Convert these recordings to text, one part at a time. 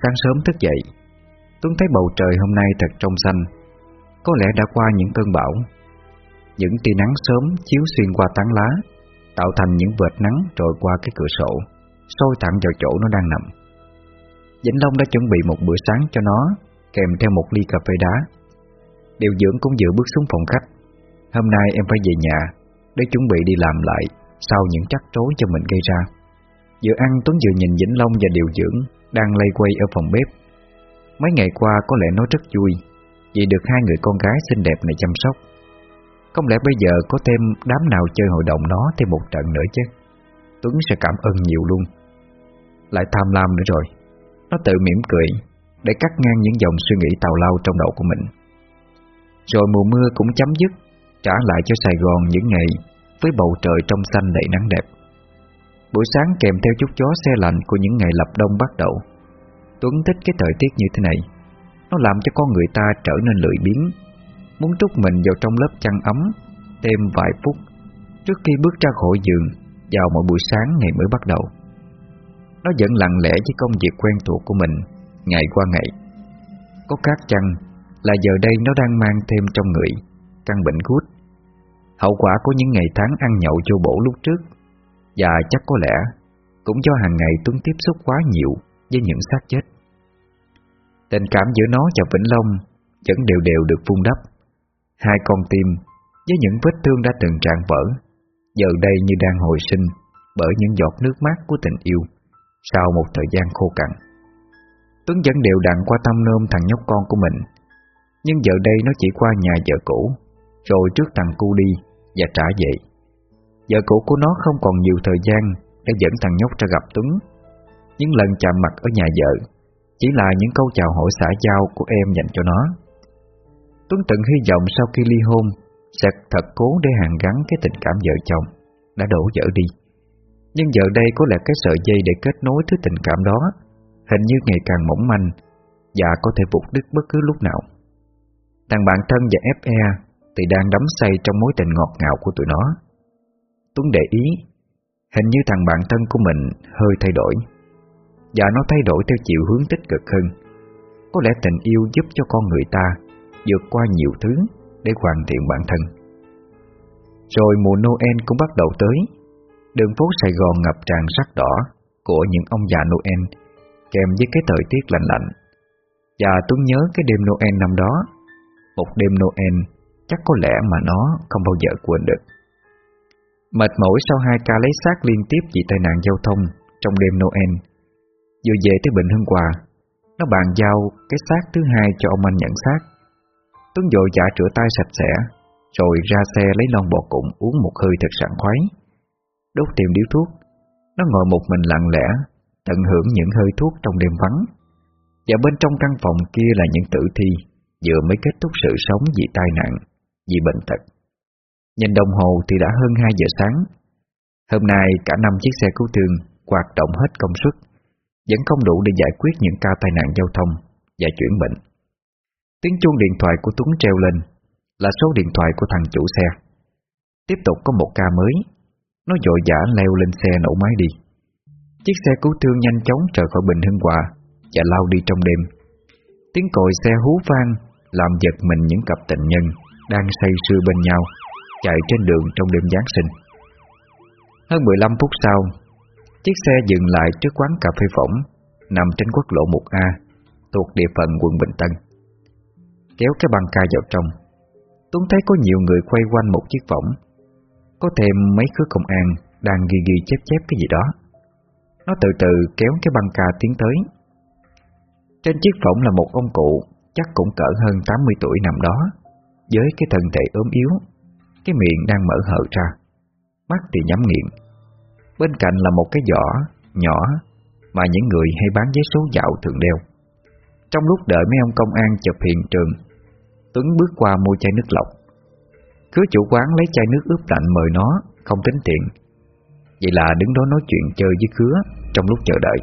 Sáng sớm thức dậy. Tuấn thấy bầu trời hôm nay thật trong xanh. Có lẽ đã qua những cơn bão. Những tia nắng sớm chiếu xuyên qua tán lá, Tạo thành những vệt nắng trội qua cái cửa sổ soi thẳng vào chỗ nó đang nằm. Vĩnh Long đã chuẩn bị một bữa sáng cho nó, Kèm theo một ly cà phê đá. Điều dưỡng cũng vừa bước xuống phòng khách. Hôm nay em phải về nhà, Để chuẩn bị đi làm lại Sau những trắc trối cho mình gây ra. Vừa ăn Tuấn vừa nhìn Vĩnh Long và điều dưỡng. Đang lây quay ở phòng bếp. Mấy ngày qua có lẽ nó rất vui, Vì được hai người con gái xinh đẹp này chăm sóc. Không lẽ bây giờ có thêm đám nào chơi hội đồng nó thêm một trận nữa chứ? Tuấn sẽ cảm ơn nhiều luôn. Lại tham lam nữa rồi. Nó tự mỉm cười, Để cắt ngang những dòng suy nghĩ tào lao trong đầu của mình. Rồi mùa mưa cũng chấm dứt, Trả lại cho Sài Gòn những ngày Với bầu trời trong xanh đầy nắng đẹp. Buổi sáng kèm theo chút gió xe lạnh Của những ngày lập đông bắt đầu. Tuấn thích cái thời tiết như thế này. Nó làm cho con người ta trở nên lười biếng. Muốn trút mình vào trong lớp chăn ấm, Thêm vài phút Trước khi bước ra khỏi giường Vào mỗi buổi sáng ngày mới bắt đầu. Nó vẫn lặng lẽ với công việc quen thuộc của mình Ngày qua ngày. Có khác chăng Là giờ đây nó đang mang thêm trong người, Căn bệnh gút. Hậu quả của những ngày tháng ăn nhậu vô bổ lúc trước và chắc có lẽ Cũng do hàng ngày Tuấn tiếp xúc quá nhiều Với những xác chết. Tình cảm giữa nó và Vĩnh Long Vẫn đều đều được vun đắp. Hai con tim Với những vết thương đã từng tràn vỡ, Giờ đây như đang hồi sinh Bởi những giọt nước mắt của tình yêu Sau một thời gian khô cằn. Tuấn vẫn đều đặn qua tâm nôm thằng nhóc con của mình, Nhưng giờ đây nó chỉ qua nhà vợ cũ, Rồi trước thằng cu đi Và trả về. Vợ cũ của nó không còn nhiều thời gian Để dẫn thằng nhóc ra gặp Tuấn. Những lần chạm mặt ở nhà vợ Chỉ là những câu chào hỏi xã giao Của em dành cho nó. Tuấn từng hy vọng sau khi ly hôn Sẽ thật cố để hàn gắn Cái tình cảm vợ chồng Đã đổ vỡ đi. Nhưng giờ đây có lẽ cái sợi dây để kết nối thứ tình cảm đó Hình như ngày càng mỏng manh Và có thể vụt đứt bất cứ lúc nào. Thằng bạn thân và FE Thì đang đắm say trong mối tình ngọt ngào của tụi nó. Tuấn để ý Hình như thằng bạn thân của mình hơi thay đổi Và nó thay đổi theo chiều hướng tích cực hơn Có lẽ tình yêu giúp cho con người ta vượt qua nhiều thứ để hoàn thiện bản thân. Rồi mùa Noel cũng bắt đầu tới, đường phố Sài Gòn ngập tràn sắc đỏ của những ông già Noel kèm với cái thời tiết lạnh lạnh. Và Tuấn nhớ cái đêm Noel năm đó, một đêm Noel chắc có lẽ mà nó không bao giờ quên được. Mệt mỏi sau hai ca lấy xác liên tiếp vì tai nạn giao thông trong đêm Noel, vừa về tới Bình Hưng Hòa, nó bàn giao cái xác thứ hai cho ông anh nhận xác. Tuấn dội dạ rửa tay sạch sẽ Rồi ra xe lấy lon bò cụng uống một hơi thật sảng khoái. Đốt tìm điếu thuốc Nó ngồi một mình lặng lẽ Tận hưởng những hơi thuốc trong đêm vắng. Và bên trong căn phòng kia là những tử thi Vừa mới kết thúc sự sống vì tai nạn Vì bệnh tật. Nhìn đồng hồ thì đã hơn 2 giờ sáng. Hôm nay cả năm chiếc xe cứu thương Hoạt động hết công suất, Vẫn không đủ để giải quyết những ca tai nạn giao thông Và chuyển bệnh. Tiếng chuông điện thoại của Tuấn treo lên, Là số điện thoại của thằng chủ xe. Tiếp tục có một ca mới, Nó dội dã leo lên xe nổ máy đi. Chiếc xe cứu thương nhanh chóng rời khỏi Bình Hưng Hòa Và lao đi trong đêm. Tiếng còi xe hú vang, Làm giật mình những cặp tình nhân Đang say sưa bên nhau. Chạy trên đường trong đêm Giáng sinh. Hơn 15 phút sau, Chiếc xe dừng lại trước quán cà phê phỏng Nằm trên quốc lộ 1A Thuộc địa phận quận Bình Tân. Kéo cái băng ca vào trong, Tuấn thấy có nhiều người quay quanh một chiếc võng Có thêm mấy khứa công an Đang ghi ghi chép chép cái gì đó. Nó từ từ kéo cái băng ca tiến tới. Trên chiếc võng là một ông cụ, Chắc cũng cỡ hơn 80 tuổi nằm đó, Với cái thân thể ốm yếu. Cái miệng đang mở hở ra. Mắt thì nhắm nghiện Bên cạnh là một cái giỏ, nhỏ, Mà những người hay bán giấy số dạo thường đeo. Trong lúc đợi mấy ông công an chụp hiện trường, Tuấn bước qua mua chai nước lọc. Cứ chủ quán lấy chai nước ướp lạnh mời nó, Không tính tiền. Vậy là đứng đó nói chuyện chơi với Khứa Trong lúc chờ đợi.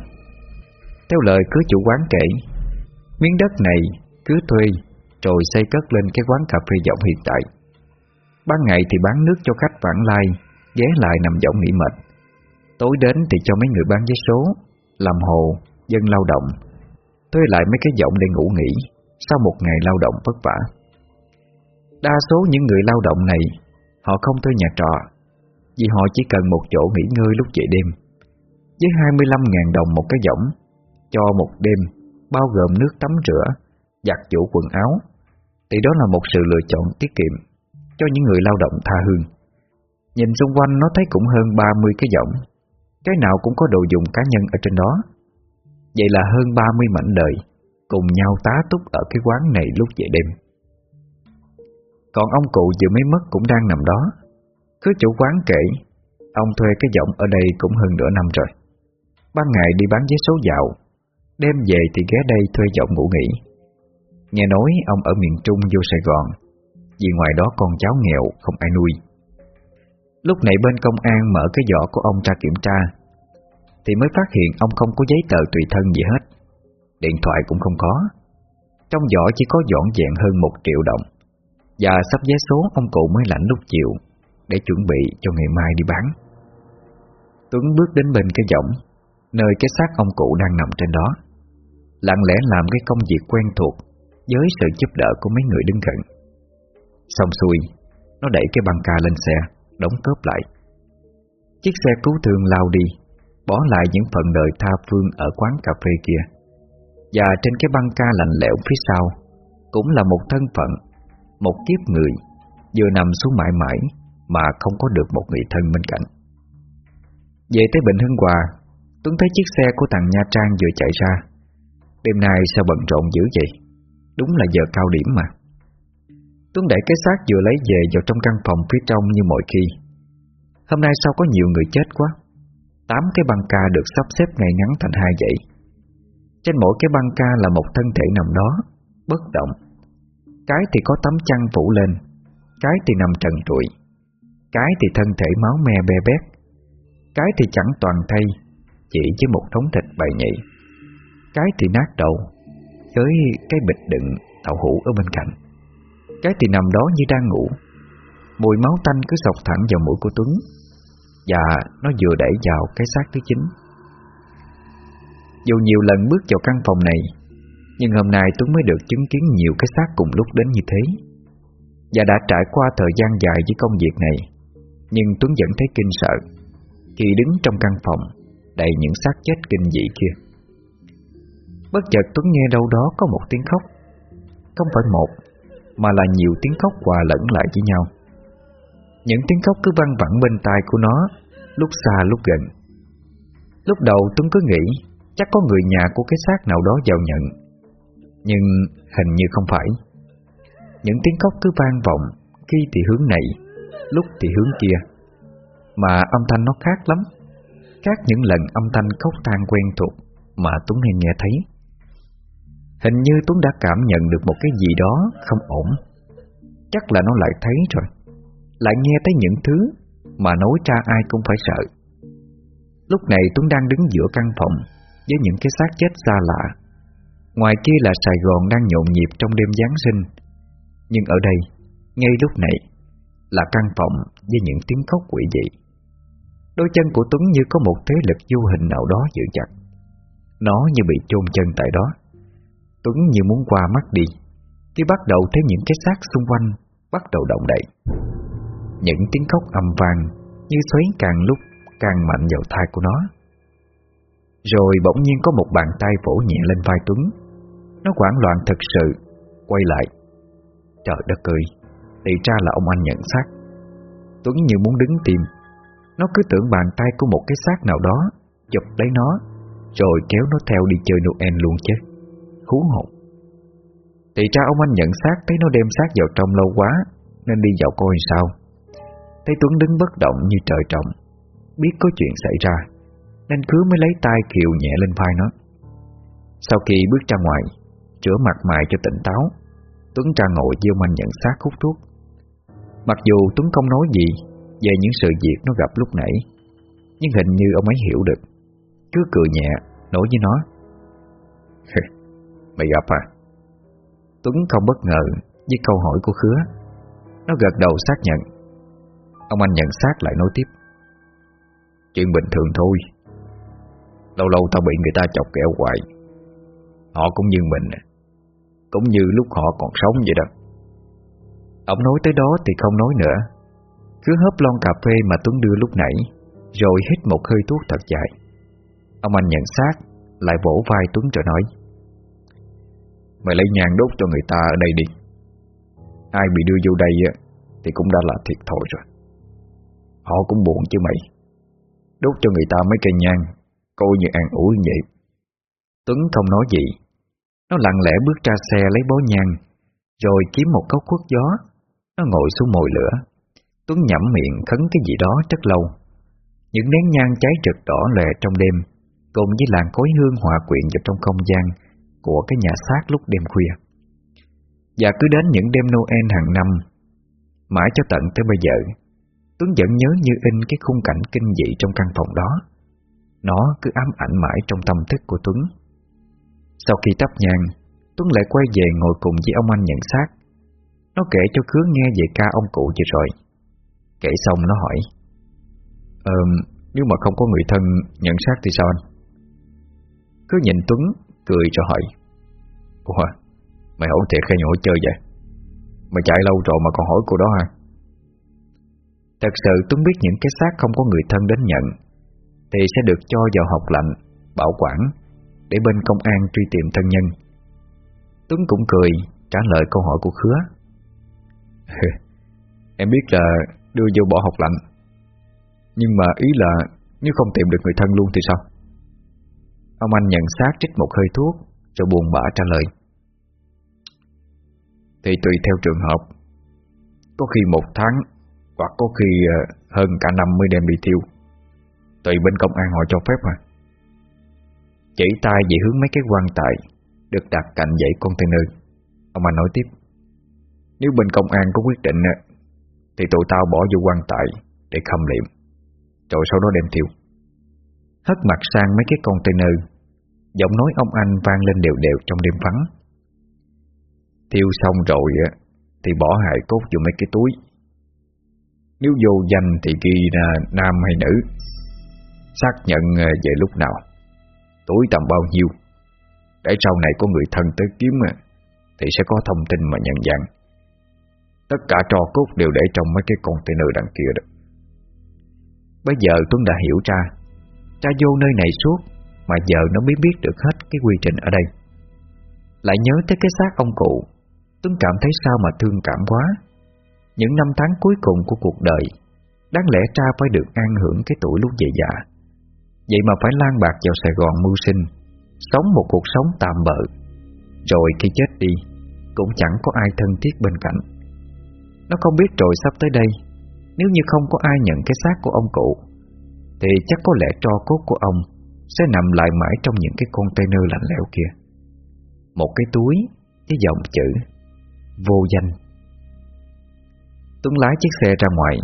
Theo lời cứ chủ quán kể, Miếng đất này cứ thuê, Rồi xây cất lên cái quán cà phê giọng hiện tại. Ban ngày thì bán nước cho khách vãng lai Ghé lại nằm giọng nghỉ mệt. Tối đến thì cho mấy người bán vé số Làm hồ, dân lao động. Thuê lại mấy cái giọng để ngủ nghỉ Sau một ngày lao động vất vả. Đa số những người lao động này Họ không thuê nhà trọ Vì họ chỉ cần một chỗ nghỉ ngơi lúc về đêm. Với 25.000 đồng một cái giọng Cho một đêm Bao gồm nước tắm rửa Giặt chủ quần áo Thì đó là một sự lựa chọn tiết kiệm. Cho những người lao động tha hương. Nhìn xung quanh nó thấy cũng hơn 30 cái giọng, Cái nào cũng có đồ dùng cá nhân ở trên đó. Vậy là hơn 30 mảnh đời Cùng nhau tá túc ở cái quán này lúc về đêm. Còn ông cụ vừa mới mất cũng đang nằm đó. Cứ chủ quán kể Ông thuê cái giọng ở đây cũng hơn nửa năm rồi. Ban ngày đi bán vé số dạo Đêm về thì ghé đây thuê giọng ngủ nghỉ. Nghe nói ông ở miền Trung vô Sài Gòn vì ngoài đó con cháu nghèo không ai nuôi. Lúc này bên công an mở cái giỏ của ông ra kiểm tra, Thì mới phát hiện ông không có giấy tờ tùy thân gì hết. Điện thoại cũng không có. Trong giỏ chỉ có dọn dẹn hơn một triệu đồng. Và sắp vé số, ông cụ mới lãnh lúc chiều, Để chuẩn bị cho ngày mai đi bán. Tuấn bước đến bên cái giỏng Nơi cái xác ông cụ đang nằm trên đó. Lặng lẽ làm cái công việc quen thuộc, Với sự giúp đỡ của mấy người đứng gần Xong xuôi, Nó đẩy cái băng ca lên xe, Đóng cớp lại. Chiếc xe cứu thương lao đi, Bỏ lại những phần đời tha phương Ở quán cà phê kia. Và trên cái băng ca lạnh lẽo phía sau, Cũng là một thân phận, Một kiếp người, Vừa nằm xuống mãi mãi Mà không có được một người thân bên cạnh. Về tới Bình Hưng Hòa, Tuấn thấy chiếc xe của thằng Nha Trang vừa chạy ra. Đêm nay sao bận rộn dữ vậy? Đúng là giờ cao điểm mà. Tuấn đẩy cái xác vừa lấy về vào trong căn phòng phía trong như mọi khi. Hôm nay sao có nhiều người chết quá? Tám cái băng ca được sắp xếp ngay ngắn thành hai dãy. Trên mỗi cái băng ca là một thân thể nằm đó, Bất động. Cái thì có tấm chăn phủ lên, Cái thì nằm trần trụi. Cái thì thân thể máu me be bét. Cái thì chẳng toàn thay, Chỉ với một đống thịt bày nhị. Cái thì nát đầu, Với cái bịch đựng đậu hũ ở bên cạnh. Cái thì nằm đó như đang ngủ. Mùi máu tanh cứ sọc thẳng vào mũi của Tuấn. Và nó vừa đẩy vào cái xác thứ chín. Dù nhiều lần bước vào căn phòng này, Nhưng hôm nay Tuấn mới được chứng kiến nhiều cái xác cùng lúc đến như thế. Và đã trải qua thời gian dài với công việc này, Nhưng Tuấn vẫn thấy kinh sợ Khi đứng trong căn phòng Đầy những xác chết kinh dị kia. Bất chợt Tuấn nghe đâu đó có một tiếng khóc. Không phải một mà là nhiều tiếng khóc hòa lẫn lại với nhau. Những tiếng khóc cứ văng vẳng bên tai của nó, Lúc xa lúc gần. Lúc đầu Tuấn cứ nghĩ Chắc có người nhà của cái xác nào đó vào nhận, Nhưng hình như không phải. Những tiếng khóc cứ vang vọng, Khi thì hướng này, Lúc thì hướng kia. Mà âm thanh nó khác lắm. Khác những lần âm thanh khóc than quen thuộc Mà Tuấn hay nghe thấy. Hình như Tuấn đã cảm nhận được một cái gì đó không ổn. Chắc là nó lại thấy rồi. Lại nghe thấy những thứ Mà nói ra ai cũng phải sợ. Lúc này Tuấn đang đứng giữa căn phòng Với những cái xác chết xa lạ. Ngoài kia là Sài Gòn đang nhộn nhịp trong đêm Giáng sinh. Nhưng ở đây, Ngay lúc này, Là căn phòng với những tiếng khóc quỷ dị. Đôi chân của Tuấn như có một thế lực vô hình nào đó giữ chặt Nó như bị chôn chân tại đó. Tuấn như muốn qua mắt đi. Khi bắt đầu thấy những cái xác xung quanh, Bắt đầu động đậy. Những tiếng khóc âm vang, Như xoáy càng lúc càng mạnh vào thai của nó. Rồi bỗng nhiên có một bàn tay vỗ nhẹ lên vai Tuấn. Nó hoảng loạn thật sự, Quay lại. Trời đất ơi, Thì ra là ông anh nhận xác. Tuấn như muốn đứng tìm. Nó cứ tưởng bàn tay của một cái xác nào đó Chụp lấy nó, Rồi kéo nó theo đi chơi Noel luôn chứ. Hú hồn. Thì cha ông anh nhận xác Thấy nó đem xác vào trong lâu quá, Nên đi vào coi sao. Thấy Tuấn đứng bất động như trời trọng Biết có chuyện xảy ra, Nên cứ mới lấy tay kiều nhẹ lên vai nó. Sau khi bước ra ngoài Rửa mặt mày cho tỉnh táo, Tuấn ra ngồi với ông anh nhận xác hút thuốc. Mặc dù Tuấn không nói gì Về những sự việc nó gặp lúc nãy, Nhưng hình như ông ấy hiểu được. Cứ cười nhẹ Nói với nó Mày gặp à? Tuấn không bất ngờ Với câu hỏi của Khứa. Nó gật đầu xác nhận. Ông anh nhận xác lại nói tiếp. Chuyện bình thường thôi. Lâu lâu tao bị người ta chọc kẹo hoài. Họ cũng như mình. Cũng như lúc họ còn sống vậy đó. Ông nói tới đó thì không nói nữa. Cứ hớp lon cà phê mà Tuấn đưa lúc nãy, Rồi hít một hơi thuốc thật dài. Ông anh nhận xác, Lại vỗ vai Tuấn rồi nói. Mày lấy nhang đốt cho người ta ở đây đi. Ai bị đưa vô đây Thì cũng đã là thiệt thòi rồi. Họ cũng buồn chứ mày. Đốt cho người ta mấy cây nhang, Coi như an ủi vậy. Tuấn không nói gì. Nó lặng lẽ bước ra xe lấy bó nhang, Rồi kiếm một cốc khuất gió. Nó ngồi xuống mồi lửa. Tuấn nhẩm miệng khấn cái gì đó rất lâu. Những nén nhang cháy rực đỏ lệ trong đêm, Cùng với làn khói hương hòa quyện vào trong không gian của cái nhà xác lúc đêm khuya. Và cứ đến những đêm Noel hàng năm Mãi cho tận tới bây giờ Tuấn vẫn nhớ như in cái khung cảnh kinh dị trong căn phòng đó. Nó cứ ám ảnh mãi trong tâm thức của Tuấn. Sau khi tắp nhang Tuấn lại quay về ngồi cùng với ông anh nhận xác. Nó kể cho Khứa nghe về ca ông cụ vừa rồi. Kể xong nó hỏi Ờ, nếu mà không có người thân nhận xác thì sao anh? Cứ nhìn Tuấn, cười rồi hỏi Ủa, mày hỏi thiệt hay hỏi chơi vậy? Mày chạy lâu rồi mà còn hỏi cô đó hả? Thật sự Tuấn biết những cái xác không có người thân đến nhận Thì sẽ được cho vào học lạnh Bảo quản Để bên công an truy tìm thân nhân. Tuấn cũng cười Trả lời câu hỏi của Khứa. Em biết là đưa vô bỏ học lạnh Nhưng mà ý là Nếu không tìm được người thân luôn thì sao? Ông anh nhận xác trích một hơi thuốc Rồi buồn bã trả lời. Thì tùy theo trường hợp. Có khi một tháng, Hoặc có khi ờ, hơn cả năm mới đem bị thiêu. Tùy bên công an họ cho phép mà. Chỉ tay về hướng mấy cái quan tài Được đặt cạnh dãy container. Ông anh nói tiếp. Nếu bên công an có quyết định ờ, Thì tụi tao bỏ vô quan tài Để khâm liệm, Rồi sau đó đem thiêu. Hất mặt sang mấy cái container, Giọng nói ông anh vang lên đều đều trong đêm vắng. Thiêu xong rồi Thì bỏ hài cốt vô mấy cái túi. Nếu vô danh thì ghi là nam hay nữ. Xác nhận ờ, về lúc nào. Túi tầm bao nhiêu. Để sau này có người thân tới kiếm Thì sẽ có thông tin mà nhận dạng. Tất cả trò cốt đều để trong mấy cái container đằng kia đó. Bây giờ Tuấn đã hiểu ra, Cha vô nơi này suốt Mà giờ nó mới biết được hết cái quy trình ở đây. Lại nhớ tới cái xác ông cụ. Tuấn cảm thấy sao mà thương cảm quá. Những năm tháng cuối cùng của cuộc đời, Đáng lẽ cha phải được an hưởng cái tuổi lúc về già. Vậy mà phải lan bạc vào Sài Gòn mưu sinh, Sống một cuộc sống tạm bợ. Rồi khi chết đi, Cũng chẳng có ai thân thiết bên cạnh. Nó không biết rồi sắp tới đây, Nếu như không có ai nhận cái xác của ông cụ, Thì chắc có lẽ tro cốt của ông Sẽ nằm lại mãi trong những cái container lạnh lẽo kia. Một cái túi Với dòng chữ Vô danh. Tuấn lái chiếc xe ra ngoài,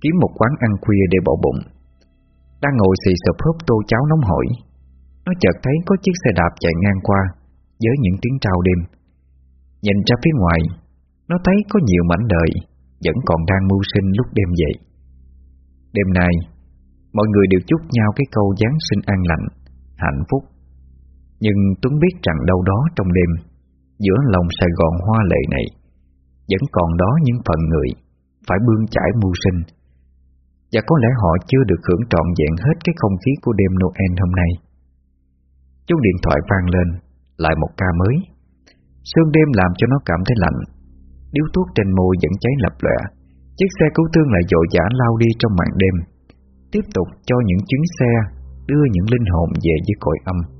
Kiếm một quán ăn khuya để bỏ bụng. Đang ngồi xì sụp húp tô cháo nóng hổi, Nó chợt thấy có chiếc xe đạp chạy ngang qua Với những tiếng trao đêm. Nhìn ra phía ngoài, Nó thấy có nhiều mảnh đời Vẫn còn đang mưu sinh lúc đêm dậy Đêm nay, Mọi người đều chúc nhau cái câu Giáng sinh an lành, Hạnh phúc. Nhưng Tuấn biết rằng đâu đó trong đêm Giữa lòng Sài Gòn hoa lệ này, Vẫn còn đó những phần người Phải bươn chải mưu sinh. Và có lẽ họ chưa được hưởng trọn vẹn hết Cái không khí của đêm Noel hôm nay. Chuông điện thoại vang lên, Lại một ca mới. Sương đêm làm cho nó cảm thấy lạnh. Điếu thuốc trên môi vẫn cháy lập lòe Chiếc xe cứu thương lại dội dã lao đi trong màn đêm, Tiếp tục cho những chuyến xe Đưa những linh hồn về với cõi âm.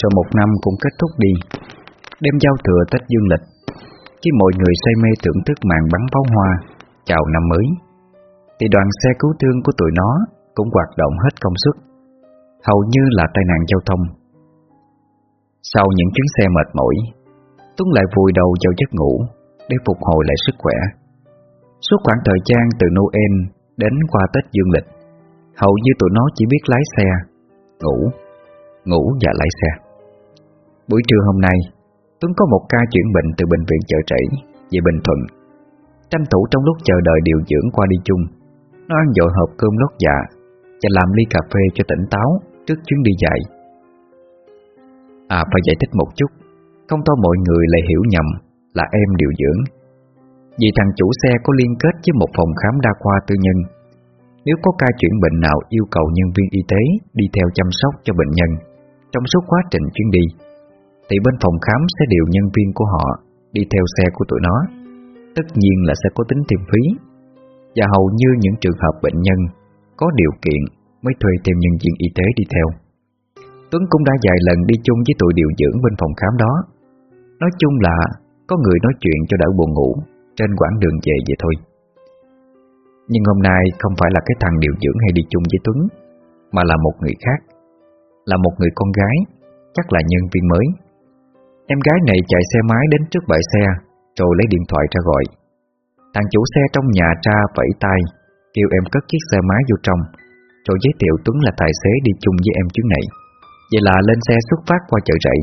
Cho một năm cũng kết thúc đi. Đêm giao thừa Tết Dương lịch Khi mọi người say mê thưởng thức màn bắn pháo hoa Chào năm mới Thì đoàn xe cứu thương của tụi nó Cũng hoạt động hết công suất. Hầu như là tai nạn giao thông. Sau những chuyến xe mệt mỏi Tuấn lại vùi đầu vào giấc ngủ Để phục hồi lại sức khỏe. Suốt khoảng thời gian từ Noel Đến qua Tết Dương lịch Hầu như tụi nó chỉ biết lái xe ngủ, ngủ và lái xe. Buổi trưa hôm nay, Tuấn có một ca chuyển bệnh từ bệnh viện chợ rẫy về Bình Thuận. Tranh thủ trong lúc chờ đợi điều dưỡng qua đi chung, nó ăn dội hộp cơm lót dạ và làm ly cà phê cho tỉnh táo trước chuyến đi dạy. À phải giải thích một chút, không to mọi người lại hiểu nhầm là em điều dưỡng. Vì thằng chủ xe có liên kết với một phòng khám đa khoa tư nhân. Nếu có ca chuyển bệnh nào yêu cầu nhân viên y tế đi theo chăm sóc cho bệnh nhân trong suốt quá trình chuyến đi, thì bên phòng khám sẽ điều nhân viên của họ đi theo xe của tụi nó. Tất nhiên là sẽ có tính thêm phí. Và hầu như những trường hợp bệnh nhân có điều kiện mới thuê thêm nhân viên y tế đi theo. Tuấn cũng đã vài lần đi chung với tụi điều dưỡng bên phòng khám đó. Nói chung là có người nói chuyện cho đỡ buồn ngủ trên quãng đường về vậy thôi. Nhưng hôm nay không phải là cái thằng điều dưỡng hay đi chung với Tuấn, mà là một người khác. Là một người con gái, chắc là nhân viên mới. Em gái này chạy xe máy đến trước bãi xe, rồi lấy điện thoại ra gọi. Thằng chủ xe trong nhà tra vẫy tay, kêu em cất chiếc xe máy vô trong, rồi giới thiệu Tuấn là tài xế đi chung với em chuyến này. Vậy là lên xe xuất phát qua chợ rẫy.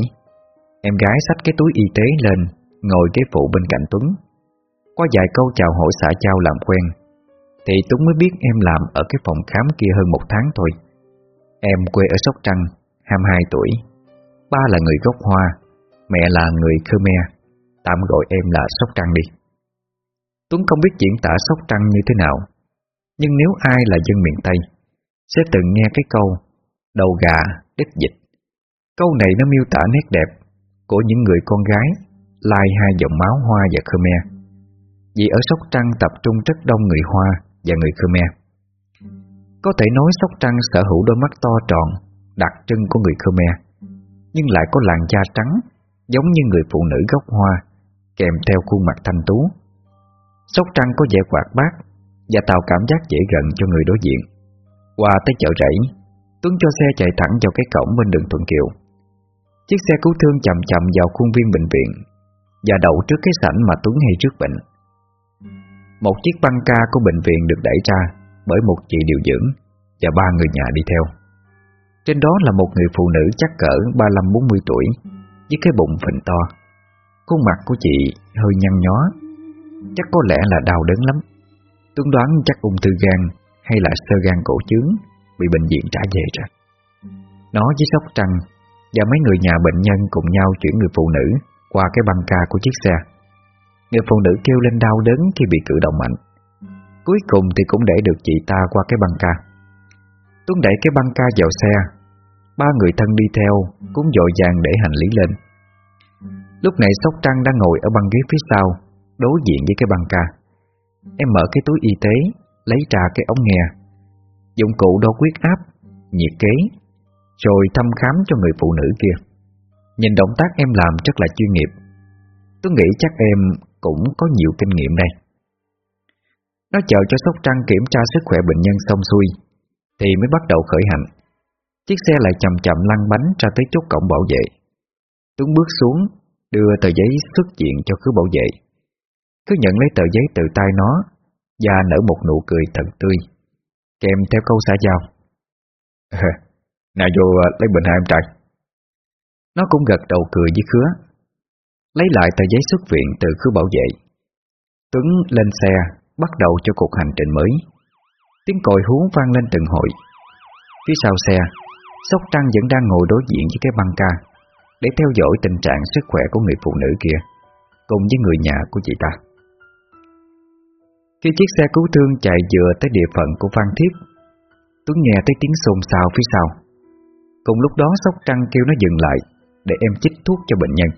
Em gái xách cái túi y tế lên, ngồi ghế phụ bên cạnh Tuấn. Qua vài câu chào hỏi xã giao làm quen, thì Tuấn mới biết em làm ở cái phòng khám kia hơn một tháng thôi. Em quê ở Sóc Trăng, 22 tuổi. Ba là người gốc Hoa, mẹ là người Khmer, tạm gọi em là Sóc Trăng đi. Tuấn không biết diễn tả Sóc Trăng như thế nào, nhưng nếu ai là dân miền Tây, sẽ từng nghe cái câu đầu gà, đít dịch. Câu này nó miêu tả nét đẹp của những người con gái lai hai dòng máu Hoa và Khmer. Vì ở Sóc Trăng tập trung rất đông người Hoa và người Khmer. Có thể nói Sóc Trăng sở hữu đôi mắt to tròn, đặc trưng của người Khmer, nhưng lại có làn da trắng, giống như người phụ nữ gốc Hoa, kèm theo khuôn mặt thanh tú. Sóc Trăng có vẻ quạt bát và tạo cảm giác dễ gần cho người đối diện. Qua tới chợ rẫy, Tuấn cho xe chạy thẳng vào cái cổng bên đường Thuận Kiều. Chiếc xe cứu thương chậm chậm vào khuôn viên bệnh viện và đậu trước cái sảnh mà Tuấn hay trước bệnh. Một chiếc băng ca của bệnh viện được đẩy ra bởi một chị điều dưỡng và ba người nhà đi theo. Trên đó là một người phụ nữ chắc cỡ 35-40 tuổi với cái bụng phình to. Khuôn mặt của chị hơi nhăn nhó, chắc có lẽ là đau đớn lắm. Tuấn đoán chắc ung thư gan hay là sơ gan cổ chướng bị bệnh viện trả về rồi. Nó với sóc trăng và mấy người nhà bệnh nhân cùng nhau chuyển người phụ nữ qua cái băng ca của chiếc xe. Người phụ nữ kêu lên đau đớn khi bị cử động mạnh. Cuối cùng thì cũng để được chị ta qua cái băng ca. Tuấn đẩy cái băng ca vào xe, ba người thân đi theo cũng dội vàng để hành lý lên. Lúc này Sóc Trăng đang ngồi ở băng ghế phía sau, đối diện với cái băng ca. Em mở cái túi y tế, lấy ra cái ống nghe, dụng cụ đo huyết áp, nhiệt kế, rồi thăm khám cho người phụ nữ kia. Nhìn động tác em làm rất là chuyên nghiệp. Tôi nghĩ chắc em cũng có nhiều kinh nghiệm đây. Nó chờ cho Sóc Trăng kiểm tra sức khỏe bệnh nhân xong xuôi, thì mới bắt đầu khởi hành. Chiếc xe lại chậm chậm lăn bánh ra tới chốt cổng bảo vệ. Tuấn bước xuống, đưa tờ giấy xuất diện cho cứ bảo vệ. Cứ nhận lấy tờ giấy từ tay nó và nở một nụ cười thật tươi, kèm theo câu xã giao. Nào vô à, lấy bình hai em trai. Nó cũng gật đầu cười với khứa, lấy lại tờ giấy xuất viện từ khứa bảo vệ. Tuấn lên xe, bắt đầu cho cuộc hành trình mới. Tiếng còi hú vang lên từng hội. Phía sau xe, Sóc Trăng vẫn đang ngồi đối diện với cái băng ca để theo dõi tình trạng sức khỏe của người phụ nữ kia, cùng với người nhà của chị ta. Khi chiếc xe cứu thương chạy vừa tới địa phận của Phan Thiết, Tuấn nghe thấy tiếng xôn xao phía sau. Cùng lúc đó Sóc Trăng kêu nó dừng lại để em chích thuốc cho bệnh nhân.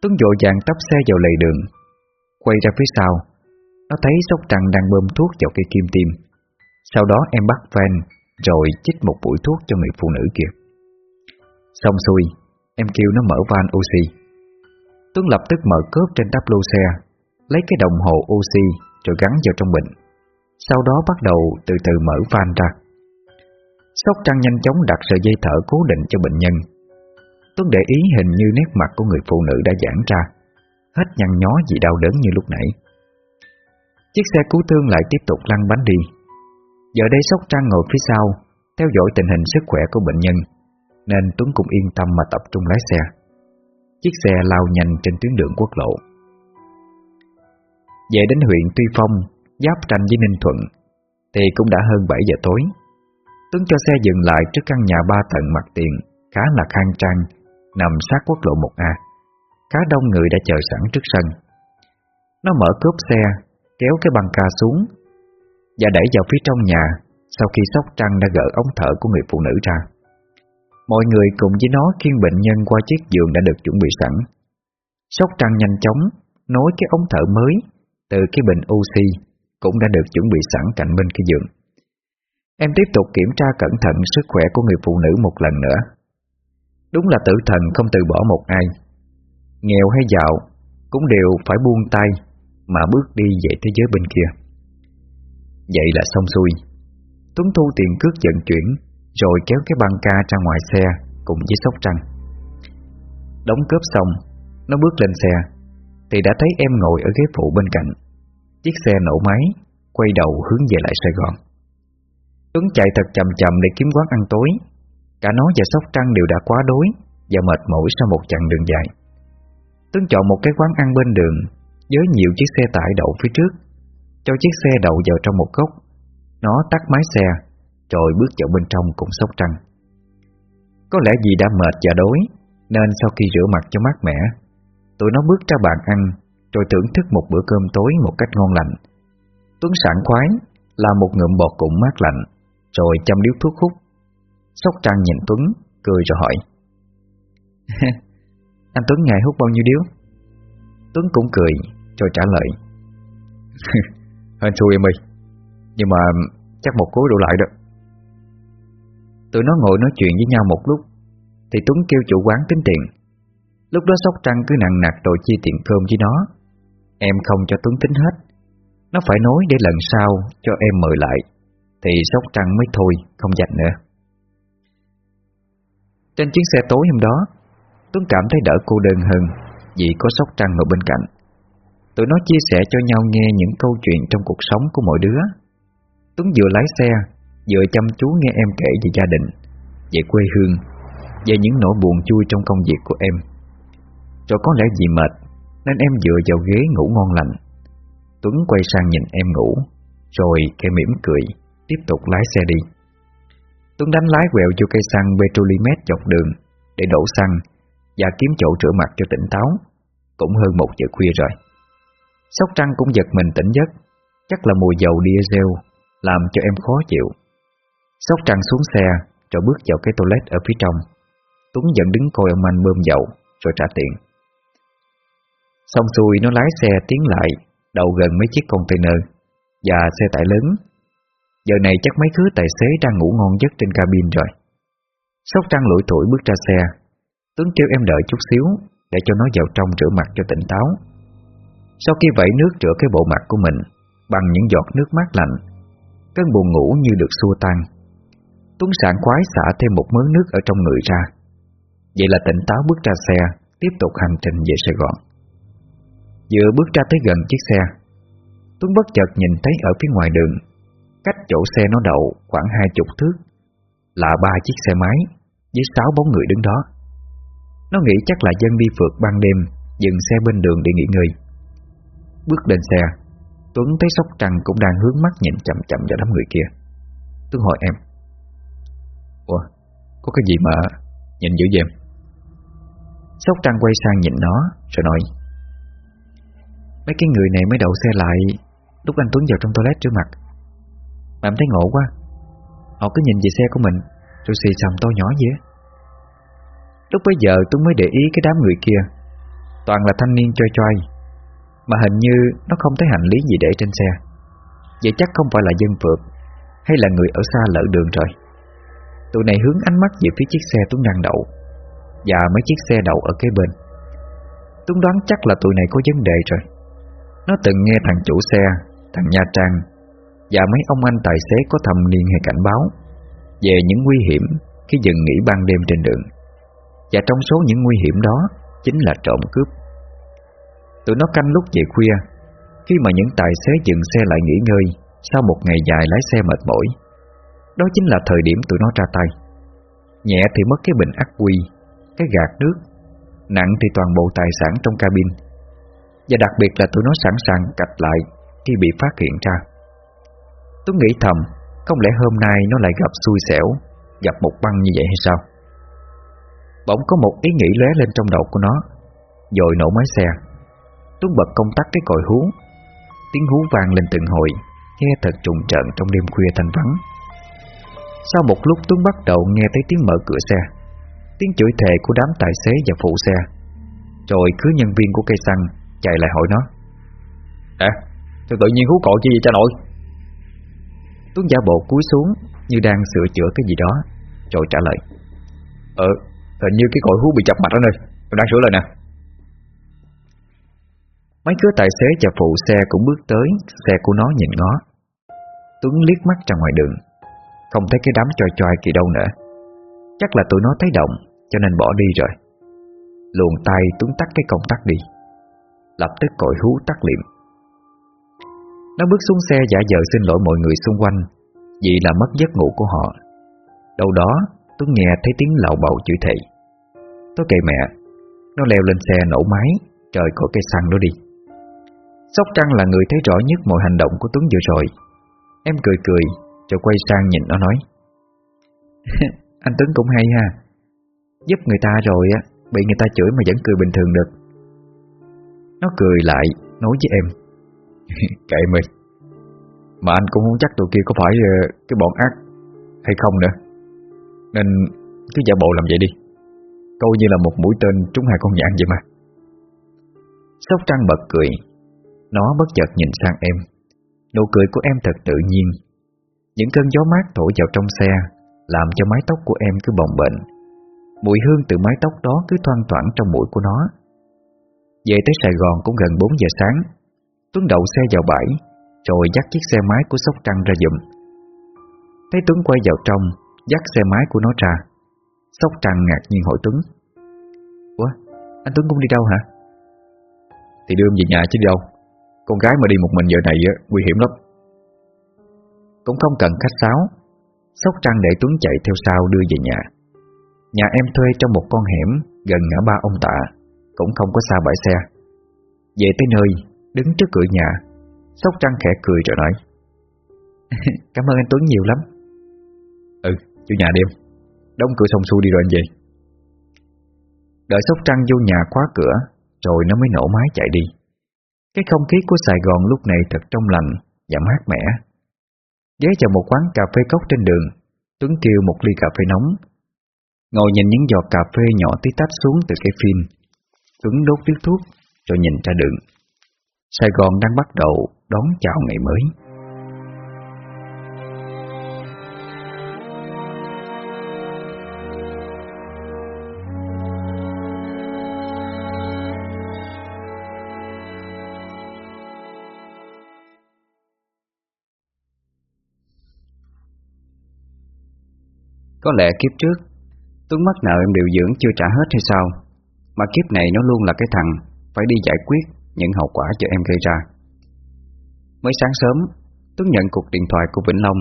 Tuấn vội vàng tấp xe vào lề đường, quay ra phía sau, nó thấy Sóc Trăng đang bơm thuốc vào cây kim tim. Sau đó em bắt van rồi chích một mũi thuốc cho người phụ nữ kia. Xong xuôi, em kêu nó mở van oxy. Tuấn lập tức mở cốp trên đắp lô xe, lấy cái đồng hồ oxy rồi gắn vào trong bình. Sau đó bắt đầu từ từ mở van ra. Sóc Trăng nhanh chóng đặt sợi dây thở cố định cho bệnh nhân. Tuấn để ý hình như nét mặt của người phụ nữ đã giãn ra, hết nhăn nhó vì đau đớn như lúc nãy. Chiếc xe cứu thương lại tiếp tục lăn bánh đi. Giờ đây Sóc Trăng ngồi phía sau, Theo dõi tình hình sức khỏe của bệnh nhân Nên Tuấn cũng yên tâm mà tập trung lái xe. Chiếc xe lao nhanh trên tuyến đường quốc lộ. Về đến huyện Tuy Phong Giáp tranh với Ninh Thuận Thì cũng đã hơn 7 giờ tối. Tuấn cho xe dừng lại trước căn nhà ba tầng mặt tiền Khá là khang trang Nằm sát quốc lộ 1A Khá đông người đã chờ sẵn trước sân. Nó mở cốp xe Kéo cái băng ca xuống và đẩy vào phía trong nhà, Sau khi sóc trăng đã gỡ ống thở của người phụ nữ ra. Mọi người cùng với nó khiêng bệnh nhân qua chiếc giường đã được chuẩn bị sẵn. Sóc trăng nhanh chóng Nối cái ống thở mới Từ cái bình oxy Cũng đã được chuẩn bị sẵn cạnh bên cái giường. Em tiếp tục kiểm tra cẩn thận sức khỏe của người phụ nữ một lần nữa. Đúng là tử thần không từ bỏ một ai. Nghèo hay giàu Cũng đều phải buông tay Mà bước đi về thế giới bên kia. Vậy là xong xuôi. Tuấn thu tiền cước vận chuyển, Rồi kéo cái băng ca ra ngoài xe, Cùng với sóc trăng. Đóng cướp xong, Nó bước lên xe, Thì đã thấy em ngồi ở ghế phụ bên cạnh. Chiếc xe nổ máy, Quay đầu hướng về lại Sài Gòn. Tuấn chạy thật chậm chậm để kiếm quán ăn tối. Cả nó và Sóc Trăng đều đã quá đói Và mệt mỏi sau một chặng đường dài. Tuấn chọn một cái quán ăn bên đường, Với nhiều chiếc xe tải đậu phía trước. Cho chiếc xe đậu vào trong một góc. Nó tắt máy xe, Rồi bước vào bên trong cùng sốc Trăng. Có lẽ vì đã mệt và đói, Nên sau khi rửa mặt cho mát mẻ, Tụi nó bước ra bàn ăn, Rồi thưởng thức một bữa cơm tối một cách ngon lành. Tuấn sảng khoái, là một ngụm bọt cũng mát lạnh, Rồi chăm điếu thuốc hút. Sóc Trăng nhìn Tuấn, Cười rồi hỏi. Anh Tuấn ngày hút bao nhiêu điếu? Tuấn cũng cười, Rồi trả lời. Hên xui em ơi. Nhưng mà chắc một cối đủ lại đó. Tụi nó ngồi nói chuyện với nhau một lúc, Thì Tuấn kêu chủ quán tính tiền. Lúc đó Sóc Trăng cứ nặng nặc rồi chi tiền cơm với nó. Em không cho Tuấn tính hết. Nó phải nói để lần sau cho em mời lại, Thì Sóc Trăng mới thôi, Không dành nữa. Trên chuyến xe tối hôm đó, Tuấn cảm thấy đỡ cô đơn hơn Vì có Sóc Trăng ở bên cạnh. Tụi nó chia sẻ cho nhau nghe những câu chuyện trong cuộc sống của mỗi đứa. Tuấn vừa lái xe, Vừa chăm chú nghe em kể về gia đình, Về quê hương, Về những nỗi buồn chui trong công việc của em. Rồi có lẽ vì mệt, Nên em dựa vào ghế ngủ ngon lành. Tuấn quay sang nhìn em ngủ, Rồi kẻ mỉm cười, Tiếp tục lái xe đi. Tuấn đánh lái quẹo vô cây xăng Petrolimet dọc đường Để đổ xăng Và kiếm chỗ rửa mặt cho tỉnh táo. Cũng hơn một giờ khuya rồi. Sóc Trăng cũng giật mình tỉnh giấc. Chắc là mùi dầu diesel Làm cho em khó chịu. Sóc Trăng xuống xe, Rồi bước vào cái toilet ở phía trong. Tuấn vẫn đứng coi ông anh bơm dầu, Rồi trả tiền. Xong xuôi, nó lái xe tiến lại Đầu gần mấy chiếc container Và xe tải lớn. Giờ này chắc mấy thứ tài xế đang ngủ ngon giấc trên cabin rồi. Sóc Trăng lủi thủi bước ra xe. Tuấn kêu em đợi chút xíu Để cho nó vào trong rửa mặt cho tỉnh táo. Sau khi vẩy nước rửa cái bộ mặt của mình Bằng những giọt nước mát lạnh Cơn buồn ngủ như được xua tan. Tuấn sảng khoái xả thêm một mớ nước ở trong người ra. Vậy là tỉnh táo bước ra xe, Tiếp tục hành trình về Sài Gòn. Vừa bước ra tới gần chiếc xe, Tuấn bất chợt nhìn thấy ở phía ngoài đường, Cách chỗ xe nó đậu khoảng hai chục thước, Là ba chiếc xe máy Với sáu bóng người đứng đó. Nó nghĩ chắc là dân đi phượt ban đêm, Dừng xe bên đường để nghỉ ngơi. Bước lên xe Tuấn thấy Sóc Trăng cũng đang hướng mắt nhìn chậm chậm vào đám người kia. Tuấn hỏi em Ủa, có cái gì mà nhìn dữ vậy? Em? Sóc Trăng quay sang nhìn nó Rồi nói Mấy cái người này mới đậu xe lại Lúc anh Tuấn vào trong toilet trước mặt. Mà em thấy ngộ quá Họ cứ nhìn về xe của mình Rồi xì xầm to nhỏ vậy Lúc bấy giờ Tuấn mới để ý cái đám người kia Toàn là thanh niên choi choi. Mà hình như nó không thấy hành lý gì để trên xe. Vậy chắc không phải là dân phượt, Hay là người ở xa lỡ đường rồi Tụi này hướng ánh mắt về phía chiếc xe Tuấn đang đậu, Và mấy chiếc xe đậu ở kế bên. Tuấn đoán chắc là tụi này có vấn đề rồi. Nó từng nghe thằng chủ xe, Thằng Nha Trang, Và mấy ông anh tài xế có thầm niên hay cảnh báo Về những nguy hiểm Khi dừng nghỉ ban đêm trên đường. Và trong số những nguy hiểm đó Chính là trộm cướp. Tụi nó canh lúc về khuya. Khi mà những tài xế dừng xe lại nghỉ ngơi, Sau một ngày dài lái xe mệt mỏi, Đó chính là thời điểm tụi nó ra tay. Nhẹ thì mất cái bình ắc quy, Cái gạt nước, Nặng thì toàn bộ tài sản trong cabin. Và đặc biệt là tụi nó sẵn sàng cạch lại Khi bị phát hiện ra. Tôi nghĩ thầm, Không lẽ hôm nay nó lại gặp xui xẻo, Gặp một băng như vậy hay sao? Bỗng có một ý nghĩ lóe lên trong đầu của nó Rồi nổ máy xe. Tuấn bật công tắc cái còi hú Tiếng hú vang lên từng hồi Nghe thật trùng trận trong đêm khuya thanh vắng. Sau một lúc Tuấn bắt đầu nghe thấy tiếng mở cửa xe Tiếng chửi thề của đám tài xế và phụ xe. Rồi cứ nhân viên của cây xăng Chạy lại hỏi nó. À Tôi tự nhiên hú còi chi vậy cha nội? Tuấn giả bộ cúi xuống Như đang sửa chữa cái gì đó Rồi trả lời. Ờ Hình như cái còi hú bị chập mạch đó nơi Tôi đang sửa lại nè Mấy đứa tài xế và phụ xe cũng bước tới, Xe của nó nhìn ngó. Tuấn liếc mắt ra ngoài đường. Không thấy cái đám choi tròi kỳ đâu nữa. Chắc là tụi nó thấy động, Cho nên bỏ đi rồi. Luồn tay Tuấn tắt cái công tắc đi. Lập tức còi hú tắt liệm. Nó bước xuống xe giả vờ xin lỗi mọi người xung quanh, Vì là mất giấc ngủ của họ. Đâu đó, Tuấn nghe thấy tiếng lạo bầu chửi thị Tôi kệ mẹ, Nó leo lên xe nổ máy, Trời khỏi cây xăng đó đi. Sóc Trăng là người thấy rõ nhất mọi hành động của Tuấn vừa rồi. Em cười cười, Rồi quay sang nhìn nó nói. Anh Tuấn cũng hay ha. Giúp người ta rồi á, Bị người ta chửi mà vẫn cười bình thường được. Nó cười lại, Nói với em. Kệ mình. Mà anh cũng không chắc tụi kia có phải ờ, Cái bọn ác hay không nữa. Nên cứ giả bộ làm vậy đi. Câu như là một mũi tên trúng hai con nhạn vậy mà. Sóc Trăng bật cười. Nó bất chợt nhìn sang em. Nụ cười của em thật tự nhiên. Những cơn gió mát thổi vào trong xe Làm cho mái tóc của em cứ bồng bệnh Mùi hương từ mái tóc đó cứ thoang thoảng trong mũi của nó. Về tới Sài Gòn cũng gần 4 giờ sáng. Tuấn đậu xe vào bãi Rồi dắt chiếc xe máy của Sóc Trăng ra dùm Thấy Tuấn quay vào trong Dắt xe máy của nó ra. Sóc Trăng ngạc nhiên hỏi Tuấn. Ủa, anh Tuấn cũng đi đâu hả? Thì đưa em về nhà chứ đi đâu? Con gái mà đi một mình giờ này nguy hiểm lắm. Cũng không cần khách sáo. Sóc Trăng để Tuấn chạy theo sau đưa về nhà. Nhà em thuê trong một con hẻm Gần ngã ba ông tạ Cũng không có xa bãi xe. Về tới nơi Đứng trước cửa nhà Sóc Trăng khẽ cười rồi nói Cảm ơn anh Tuấn nhiều lắm. Ừ, vô nhà đi em. Đóng cửa xong xuôi đi rồi anh về. Đợi Sóc Trăng vô nhà khóa cửa Rồi nó mới nổ máy chạy đi. Cái không khí của Sài Gòn lúc này thật trong lành Và mát mẻ. Ghé vào một quán cà phê cốc trên đường, Tuấn kêu một ly cà phê nóng. Ngồi nhìn những giọt cà phê nhỏ tí tách xuống từ cái phim. Tuấn đốt điếu thuốc Rồi nhìn ra đường. Sài Gòn đang bắt đầu đón chào ngày mới. Có lẽ kiếp trước Tuấn mắc nợ em điều dưỡng chưa trả hết hay sao? Mà kiếp này nó luôn là cái thằng Phải đi giải quyết những hậu quả cho em gây ra. Mới sáng sớm, Tuấn nhận cuộc điện thoại của Vĩnh Long.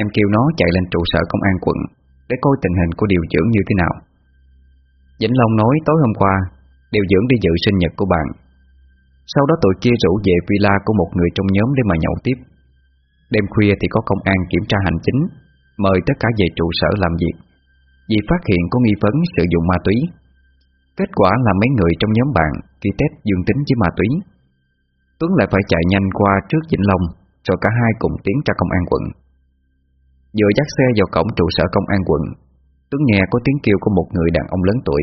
Em kêu nó chạy lên trụ sở công an quận Để coi tình hình của điều dưỡng như thế nào. Vĩnh Long nói tối hôm qua, Điều dưỡng đi dự sinh nhật của bạn. Sau đó tụi kia rủ về villa của một người trong nhóm để mà nhậu tiếp. Đêm khuya thì có công an kiểm tra hành chính Mời tất cả về trụ sở làm việc. Vì phát hiện có nghi vấn sử dụng ma túy. Kết quả là mấy người trong nhóm bạn Khi test dương tính với ma túy. Tuấn lại phải chạy nhanh qua trước Vĩnh Long Rồi cả hai cùng tiến ra công an quận. Vừa dắt xe vào cổng trụ sở công an quận Tuấn nghe có tiếng kêu của một người đàn ông lớn tuổi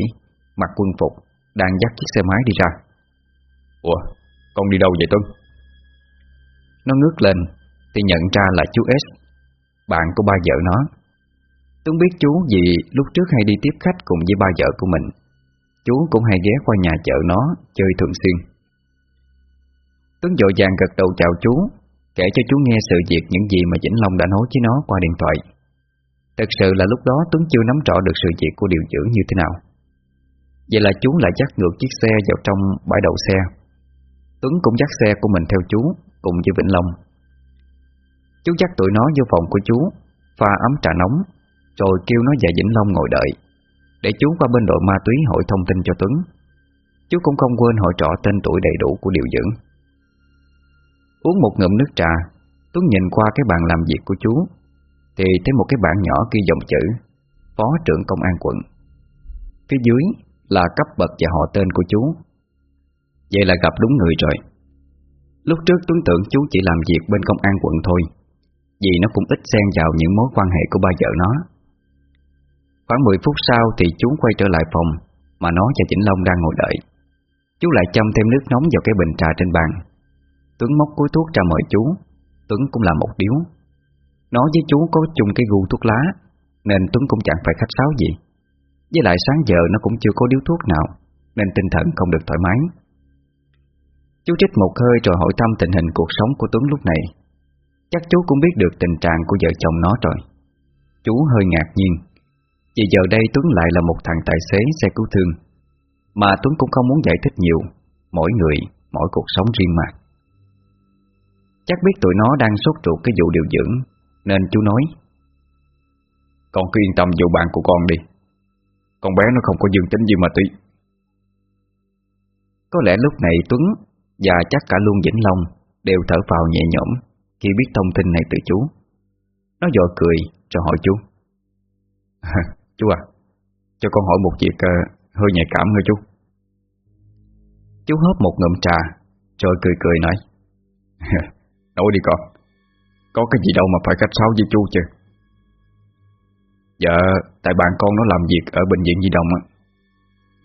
Mặc quân phục Đang dắt chiếc xe máy đi ra. Ủa, con đi đâu vậy Tuấn? Nó ngước lên Thì nhận ra là chú S bạn của ba vợ nó. Tuấn biết chú vì lúc trước hay đi tiếp khách cùng với ba vợ của mình. Chú cũng hay ghé qua nhà chợ nó, Chơi thường xuyên. Tuấn vội vàng gật đầu chào chú, Kể cho chú nghe sự việc những gì mà Vĩnh Long đã nói với nó qua điện thoại. Thật sự là lúc đó Tuấn chưa nắm rõ được sự việc của điều dưỡng như thế nào. Vậy là chú lại dắt ngược chiếc xe vào trong bãi đậu xe. Tuấn cũng dắt xe của mình theo chú Cùng với Vĩnh Long. Chú dắt tụi nó vô phòng của chú, Pha ấm trà nóng, Rồi kêu nó về Vĩnh Long ngồi đợi, Để chú qua bên đội ma túy hội thông tin cho Tuấn. Chú cũng không quên hội trọ tên tuổi đầy đủ của điều dưỡng. Uống một ngụm nước trà, Tuấn nhìn qua cái bàn làm việc của chú, Thì thấy một cái bảng nhỏ ghi dòng chữ, Phó trưởng công an quận. Phía dưới là cấp bậc và họ tên của chú. Vậy là gặp đúng người rồi. Lúc trước Tuấn tưởng chú chỉ làm việc bên công an quận thôi vì nó cũng ít xen vào những mối quan hệ của ba vợ nó. Khoảng 10 phút sau thì chú quay trở lại phòng, Mà nó và Vĩnh Long đang ngồi đợi. Chú lại châm thêm nước nóng vào cái bình trà trên bàn. Tuấn móc cuối thuốc ra mời chú. Tuấn cũng là một điếu. Nó với chú có chung cái gu thuốc lá, Nên Tuấn cũng chẳng phải khách sáo gì. Với lại sáng giờ nó cũng chưa có điếu thuốc nào, Nên tinh thần không được thoải mái. Chú trích một hơi rồi hỏi thăm tình hình cuộc sống của Tuấn lúc này. Chắc chú cũng biết được tình trạng của vợ chồng nó rồi. Chú hơi ngạc nhiên. Vì giờ đây Tuấn lại là một thằng tài xế xe cứu thương Mà Tuấn cũng không muốn giải thích nhiều. Mỗi người, mỗi cuộc sống riêng mà. Chắc biết tụi nó đang sốt ruột cái vụ điều dưỡng Nên chú nói. Con cứ yên tâm vụ bạn của con đi. Con bé nó không có dương tính gì mà tí Có lẽ lúc này Tuấn và chắc cả luôn Vĩnh Long Đều thở vào nhẹ nhõm Khi biết thông tin này từ chú. Nó dội cười rồi hỏi chú. Chú à Cho con hỏi một việc uh, hơi nhạy cảm thôi chú. Chú hớp một ngụm trà Rồi cười cười nói. Nói đi con. Có cái gì đâu mà phải cách sáo với chú chứ. Dạ Tại bạn con nó làm việc ở bệnh viện Di Đồng á.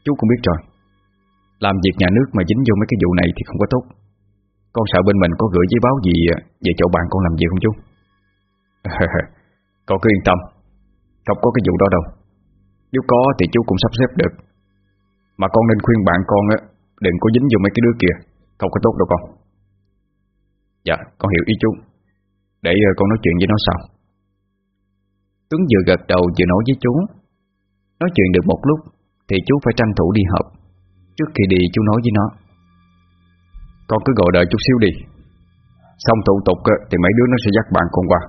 Chú cũng biết rồi. Làm việc nhà nước mà dính vô mấy cái vụ này thì không có tốt con sợ bên mình có gửi giấy báo gì Về chỗ bạn con làm gì không chú? Con cứ yên tâm, Không có cái vụ đó đâu. Nếu có thì chú cũng sắp xếp được. Mà con nên khuyên bạn con á, Đừng có dính vô mấy cái đứa kia, Không có tốt đâu con. Dạ con hiểu ý chú. Để ờ, con nói chuyện với nó sau. Tuấn vừa gật đầu vừa nói với chú. Nói chuyện được một lúc Thì chú phải tranh thủ đi họp. Trước khi đi, chú nói với nó. Con cứ gọi đợi chút xíu đi. Xong thủ tục thì mấy đứa nó sẽ dắt bạn con qua.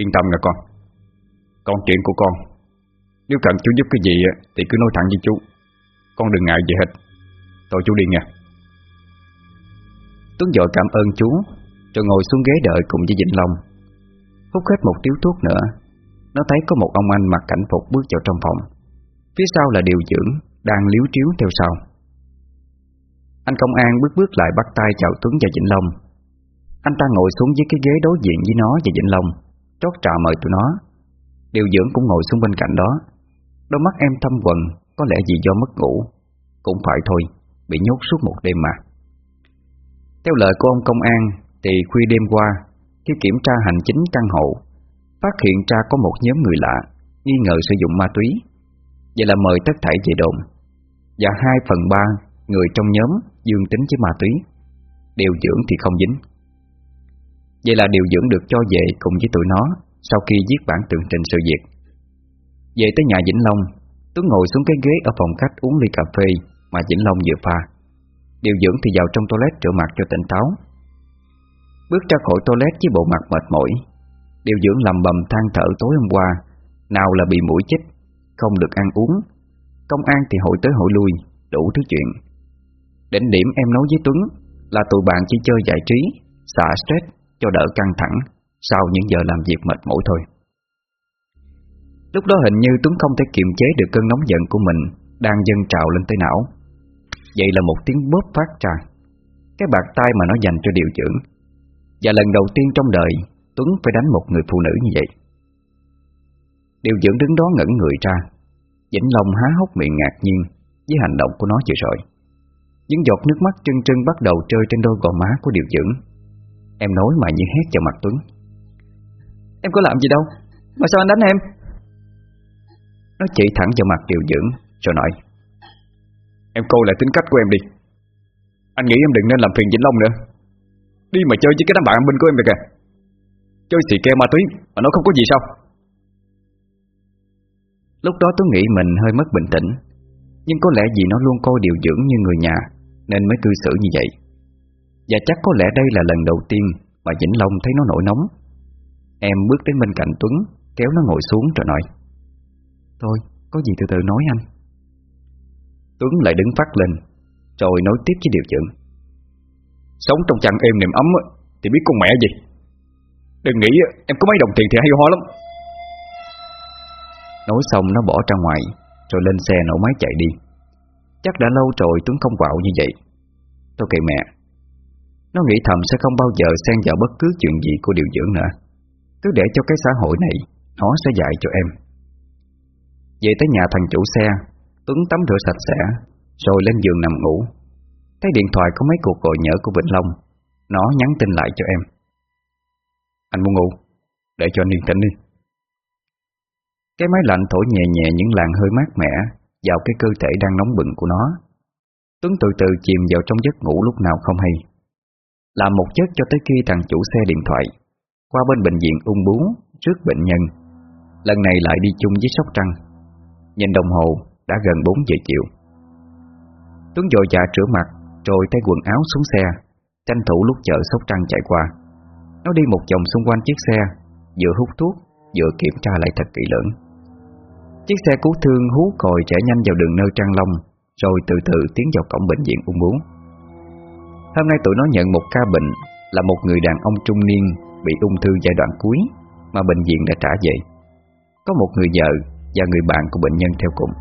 Yên tâm nè con. Con chuyện của con, Nếu cần chú giúp cái gì Thì cứ nói thẳng với chú. Con đừng ngại gì hết. Tôi chú đi nha. Tuấn dội cảm ơn chú, Rồi ngồi xuống ghế đợi cùng với Vĩnh Long. Hút hết một điếu thuốc nữa, Nó thấy có một ông anh mặc cảnh phục bước vào trong phòng. Phía sau là điều dưỡng, Đang liếu triếu theo sau anh công an bước bước lại bắt tay chào Tuấn và Vĩnh Long. Anh ta ngồi xuống dưới cái ghế đối diện với nó và Vĩnh Long Trót trà mời tụi nó. Điều dưỡng cũng ngồi xuống bên cạnh đó. Đôi mắt em thâm quần Có lẽ vì do mất ngủ. Cũng phải thôi, Bị nhốt suốt một đêm mà. Theo lời của ông công an, Thì khuya đêm qua, Khi kiểm tra hành chính căn hộ, Phát hiện ra có một nhóm người lạ, Nghi ngờ sử dụng ma túy. Vậy là mời tất thảy về đồn. Và hai phần ba Người trong nhóm dương tính với ma túy. Điều dưỡng thì không dính. Vậy là điều dưỡng được cho về cùng với tụi nó Sau khi viết bản tường trình sự việc. Về tới nhà Vĩnh Long, Tuấn ngồi xuống cái ghế ở phòng khách uống ly cà phê Mà Vĩnh Long vừa pha. Điều dưỡng thì vào trong toilet rửa mặt cho tỉnh táo. Bước ra khỏi toilet với bộ mặt mệt mỏi, Điều dưỡng lầm bầm than thở tối hôm qua, Nào là bị mũi chích, Không được ăn uống. Công an thì hội tới hội lui, Đủ thứ chuyện. Đỉnh điểm em nói với Tuấn Là tụi bạn chỉ chơi giải trí, Xả stress cho đỡ căng thẳng Sau những giờ làm việc mệt mỏi thôi. Lúc đó hình như Tuấn không thể kiềm chế được cơn nóng giận của mình Đang dâng trào lên tới não. Vậy là một tiếng bóp phát ra. Cái bạc tay mà nó dành cho điều dưỡng. Và lần đầu tiên trong đời, Tuấn phải đánh một người phụ nữ như vậy. Điều dưỡng đứng đó ngẩn người ra, Vĩnh Long há hốc miệng ngạc nhiên Với hành động của nó vừa rồi những giọt nước mắt trân trân bắt đầu rơi trên đôi gò má của điều dưỡng. Em nói mà như hét vào mặt Tuấn. Em có làm gì đâu? Mà sao anh đánh em? Nó chỉ thẳng vào mặt điều dưỡng, Rồi nói. Em coi lại tính cách của em đi. Anh nghĩ em đừng nên làm phiền Vĩnh Long nữa. Đi mà chơi với cái đám bạn bên của em được kìa. Chơi xì ke ma túy Mà nó không có gì sao? Lúc đó tôi nghĩ mình hơi mất bình tĩnh. Nhưng có lẽ vì nó luôn coi điều dưỡng như người nhà nên mới cư xử như vậy. Và chắc có lẽ đây là lần đầu tiên Mà Vĩnh Long thấy nó nổi nóng. Em bước đến bên cạnh Tuấn Kéo nó ngồi xuống rồi nói Thôi, có gì từ từ nói anh. Tuấn lại đứng phát lên Rồi nói tiếp với điều trưởng Sống trong chăn êm niềm ấm Thì biết con mẹ gì? Đừng nghĩ em có mấy đồng tiền thì hay ho lắm. Nói xong nó bỏ ra ngoài Rồi lên xe nổ máy chạy đi. Chắc đã lâu rồi Tuấn không quạo như vậy. Tôi kệ mẹ. Nó nghĩ thầm sẽ không bao giờ xen vào bất cứ chuyện gì của điều dưỡng nữa. Cứ để cho cái xã hội này, Nó sẽ dạy cho em. Về tới nhà thằng chủ xe, Tuấn tắm rửa sạch sẽ, Rồi lên giường nằm ngủ. Thấy điện thoại có mấy cuộc gọi nhỡ của Vĩnh Long, Nó nhắn tin lại cho em. Anh muốn ngủ, Để cho anh yên tĩnh đi. Cái máy lạnh thổi nhẹ nhẹ những làn hơi mát mẻ vào cái cơ thể đang nóng bừng của nó. Tuấn từ từ chìm vào trong giấc ngủ lúc nào không hay. Làm một giấc cho tới khi thằng chủ xe điện thoại, Qua bên bệnh viện ung bú Trước bệnh nhân, Lần này lại đi chung với Sóc Trăng. Nhìn đồng hồ, đã gần 4 giờ chiều. Tuấn dội dạ rửa mặt, Rồi thay quần áo xuống xe, Tranh thủ lúc chợ Sóc Trăng chạy qua. Nó đi một vòng xung quanh chiếc xe, Vừa hút thuốc, Vừa kiểm tra lại thật kỹ lưỡng. Chiếc xe cứu thương hú còi chạy nhanh vào đường nơi Trăng Long, Rồi từ từ tiến vào cổng bệnh viện ung bướu. Hôm nay tụi nó nhận một ca bệnh Là một người đàn ông trung niên Bị ung thư giai đoạn cuối Mà bệnh viện đã trả về. Có một người vợ và người bạn của bệnh nhân theo cùng.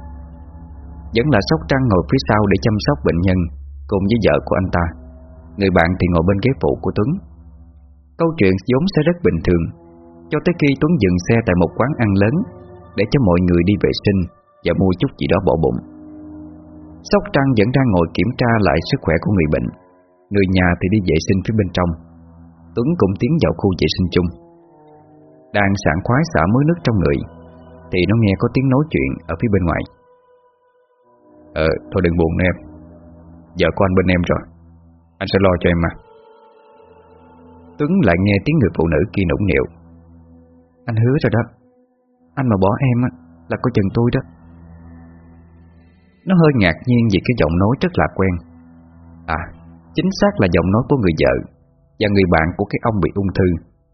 Vẫn là Sóc Trăng ngồi phía sau để chăm sóc bệnh nhân Cùng với vợ của anh ta. Người bạn thì ngồi bên ghế phụ của Tuấn. Câu chuyện vốn sẽ rất bình thường, Cho tới khi Tuấn dừng xe tại một quán ăn lớn để cho mọi người đi vệ sinh Và mua chút gì đó bỏ bụng. Sóc Trăng vẫn đang ngồi kiểm tra lại sức khỏe của người bệnh. Người nhà thì đi vệ sinh phía bên trong. Tuấn cũng tiến vào khu vệ sinh chung. Đang sảng khoái xả mới nước trong người Thì nó nghe có tiếng nói chuyện ở phía bên ngoài. Ờ, thôi đừng buồn nữa em. Vợ của anh bên em rồi. Anh sẽ lo cho em mà. Tuấn lại nghe tiếng người phụ nữ kia nũng nịu. Anh hứa rồi đó. Anh mà bỏ em là có chừng tôi đó. Nó hơi ngạc nhiên vì cái giọng nói rất là quen. À, chính xác là giọng nói của người vợ Và người bạn của cái ông bị ung thư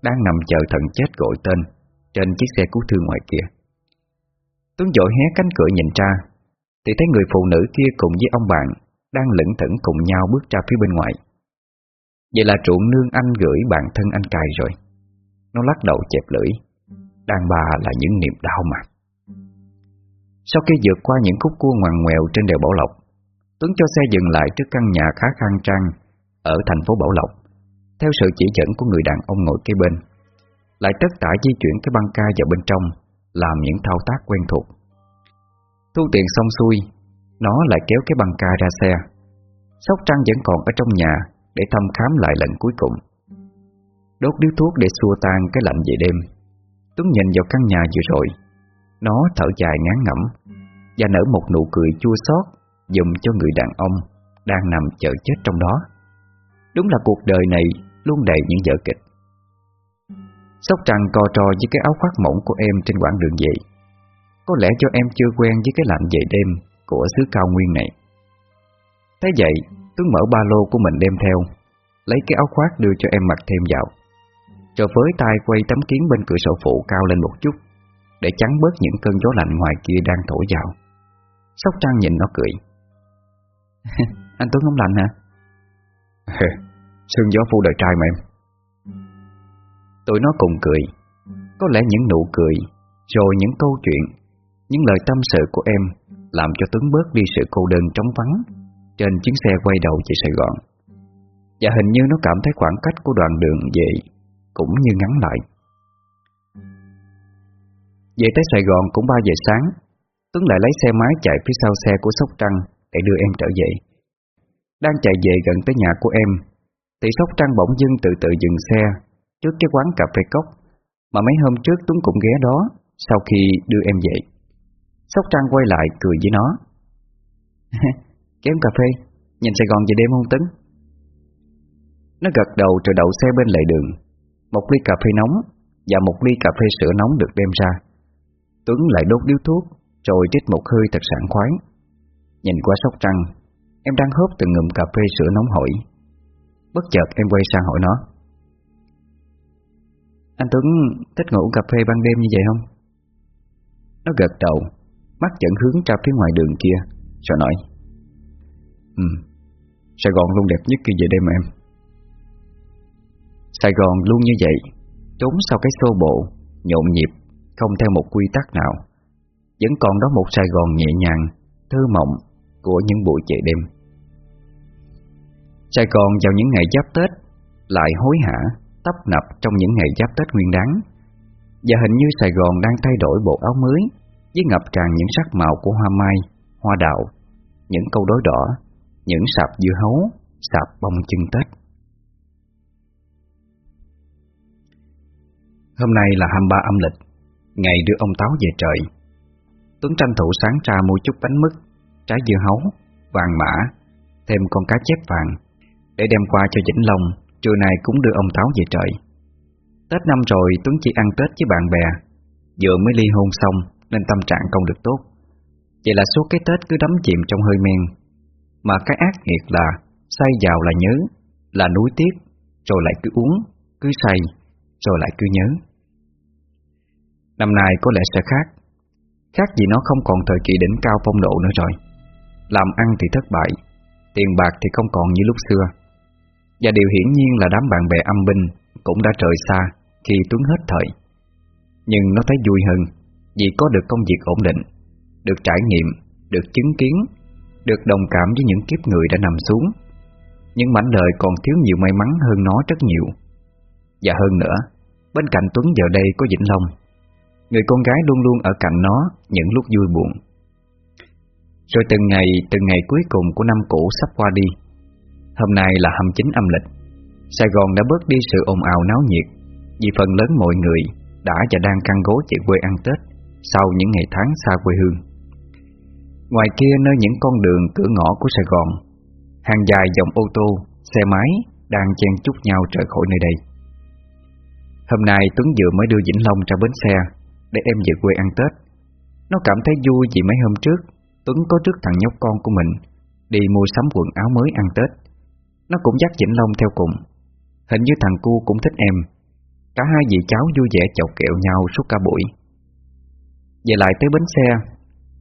Đang nằm chờ thần chết gọi tên Trên chiếc xe cứu thương ngoài kia. Tuấn dội hé cánh cửa nhìn ra Thì thấy người phụ nữ kia cùng với ông bạn Đang lững thững cùng nhau bước ra phía bên ngoài. Vậy là truộn nương anh gửi bạn thân anh cài rồi. Nó lắc đầu chẹp lưỡi. Đàn bà là những niềm đau mà. Sau khi vượt qua những khúc cua ngoằn ngoèo trên đèo Bảo Lộc, Tuấn cho xe dừng lại trước căn nhà khá khang trang Ở thành phố Bảo Lộc. Theo sự chỉ dẫn của người đàn ông ngồi kế bên, Lại tất tải di chuyển cái băng ca vào bên trong, Làm những thao tác quen thuộc. Thu tiền xong xuôi, Nó lại kéo cái băng ca ra xe. Sóc Trăng vẫn còn ở trong nhà Để thăm khám lại lần cuối cùng. Đốt điếu thuốc để xua tan cái lạnh về đêm. Tuấn nhìn vào căn nhà vừa rồi. Nó thở dài ngán ngẩm Và nở một nụ cười chua xót Dùm cho người đàn ông Đang nằm chờ chết trong đó. Đúng là cuộc đời này Luôn đầy những vở kịch. Sóc trăng co trò với cái áo khoác mỏng của em Trên quãng đường về. Có lẽ cho em chưa quen với cái lạnh về đêm Của xứ cao nguyên này. Thế vậy, Tuấn mở ba lô của mình đem theo, Lấy cái áo khoác đưa cho em mặc thêm vào. Rồi với tay quay tấm kiến bên cửa sổ phụ cao lên một chút Để chắn bớt những cơn gió lạnh ngoài kia đang thổi vào Sóc Trăng nhìn nó cười. Anh Tuấn không lạnh hả? Sương gió phu đời trai mà em Tụi nó cùng cười Có lẽ những nụ cười Rồi những câu chuyện Những lời tâm sự của em Làm cho Tuấn bớt đi sự cô đơn trống vắng Trên chuyến xe quay đầu về Sài Gòn Và hình như nó cảm thấy khoảng cách của đoạn đường về cũng như ngắn lại. Về tới Sài Gòn cũng 3 giờ sáng, Tuấn lại lấy xe máy chạy phía sau xe của Sóc Trăng Để đưa em trở về. Đang chạy về gần tới nhà của em, Thì Sóc Trăng bỗng dưng từ từ dừng xe Trước cái quán cà phê cốc Mà mấy hôm trước Tuấn cũng ghé đó Sau khi đưa em về. Sóc Trăng quay lại cười với nó. Kém cà phê, Nhìn Sài Gòn về đêm không Tuấn? Nó gật đầu rồi đậu xe bên lề đường. Một ly cà phê nóng Và một ly cà phê sữa nóng được đem ra. Tuấn lại đốt điếu thuốc Rồi trích một hơi thật sảng khoái. Nhìn qua sóc trăng, Em đang hớp từng ngụm cà phê sữa nóng hổi. Bất chợt em quay sang hỏi nó. Anh Tuấn, thích ngủ cà phê ban đêm như vậy không? Nó gật đầu, Mắt dẫn hướng ra phía ngoài đường kia, Rồi nói. Ừ Sài Gòn luôn đẹp nhất khi về đêm mà em. Sài Gòn luôn như vậy, Trốn sau cái xô bộ, Nhộn nhịp, Không theo một quy tắc nào. Vẫn còn đó một Sài Gòn nhẹ nhàng, Thơ mộng Của những buổi chạy đêm. Sài Gòn vào những ngày giáp Tết Lại hối hả, Tấp nập trong những ngày giáp Tết nguyên đáng. Và hình như Sài Gòn đang thay đổi bộ áo mới, Với ngập tràn những sắc màu của hoa mai, Hoa đào, Những câu đối đỏ, Những sạp dưa hấu, Sạp bông chân Tết. Hôm nay là 23 âm lịch, Ngày đưa ông Táo về trời. Tuấn tranh thủ sáng ra mua chút bánh mứt, Trái dưa hấu, Vàng mã, Thêm con cá chép vàng, Để đem qua cho Vĩnh Long, Trưa nay cũng đưa ông Táo về trời. Tết năm rồi, Tuấn chỉ ăn Tết với bạn bè, Vừa mới ly hôn xong, Nên tâm trạng không được tốt. Vậy là suốt cái Tết cứ đắm chìm trong hơi men. Mà cái ác nghiệt là, Say vào là nhớ, Là nuối tiếc, Rồi lại cứ uống, Cứ say. Rồi lại cứ nhớ. Năm nay có lẽ sẽ khác. Khác vì nó không còn thời kỳ đỉnh cao phong độ nữa rồi. Làm ăn thì thất bại, Tiền bạc thì không còn như lúc xưa. Và điều hiển nhiên là đám bạn bè âm binh Cũng đã trời xa Khi Tuấn hết thời. Nhưng nó thấy vui hơn Vì có được công việc ổn định, Được trải nghiệm, Được chứng kiến, Được đồng cảm với những kiếp người đã nằm xuống. Những mảnh đời còn thiếu nhiều may mắn hơn nó rất nhiều. Và hơn nữa Bên cạnh Tuấn giờ đây có Vĩnh Long Người con gái luôn luôn ở cạnh nó Những lúc vui buồn. Rồi từng ngày Từng ngày cuối cùng của năm cũ sắp qua đi. Hôm nay là 29 âm lịch. Sài Gòn đã bớt đi sự ồn ào náo nhiệt Vì phần lớn mọi người Đã và đang căng gối về quê ăn Tết Sau những ngày tháng xa quê hương. Ngoài kia nơi những con đường cửa ngõ của Sài Gòn Hàng dài dòng ô tô, xe máy Đang chen chúc nhau rời khỏi nơi đây. Hôm nay Tuấn vừa mới đưa Vĩnh Long ra bến xe để em về quê ăn Tết. Nó cảm thấy vui vì mấy hôm trước, Tuấn có trước thằng nhóc con của mình Đi mua sắm quần áo mới ăn Tết. Nó cũng dắt Vĩnh Long theo cùng. Hình như thằng cu cũng thích em. Cả hai dì cháu vui vẻ chọc kẹo nhau suốt cả buổi. Về lại tới bến xe,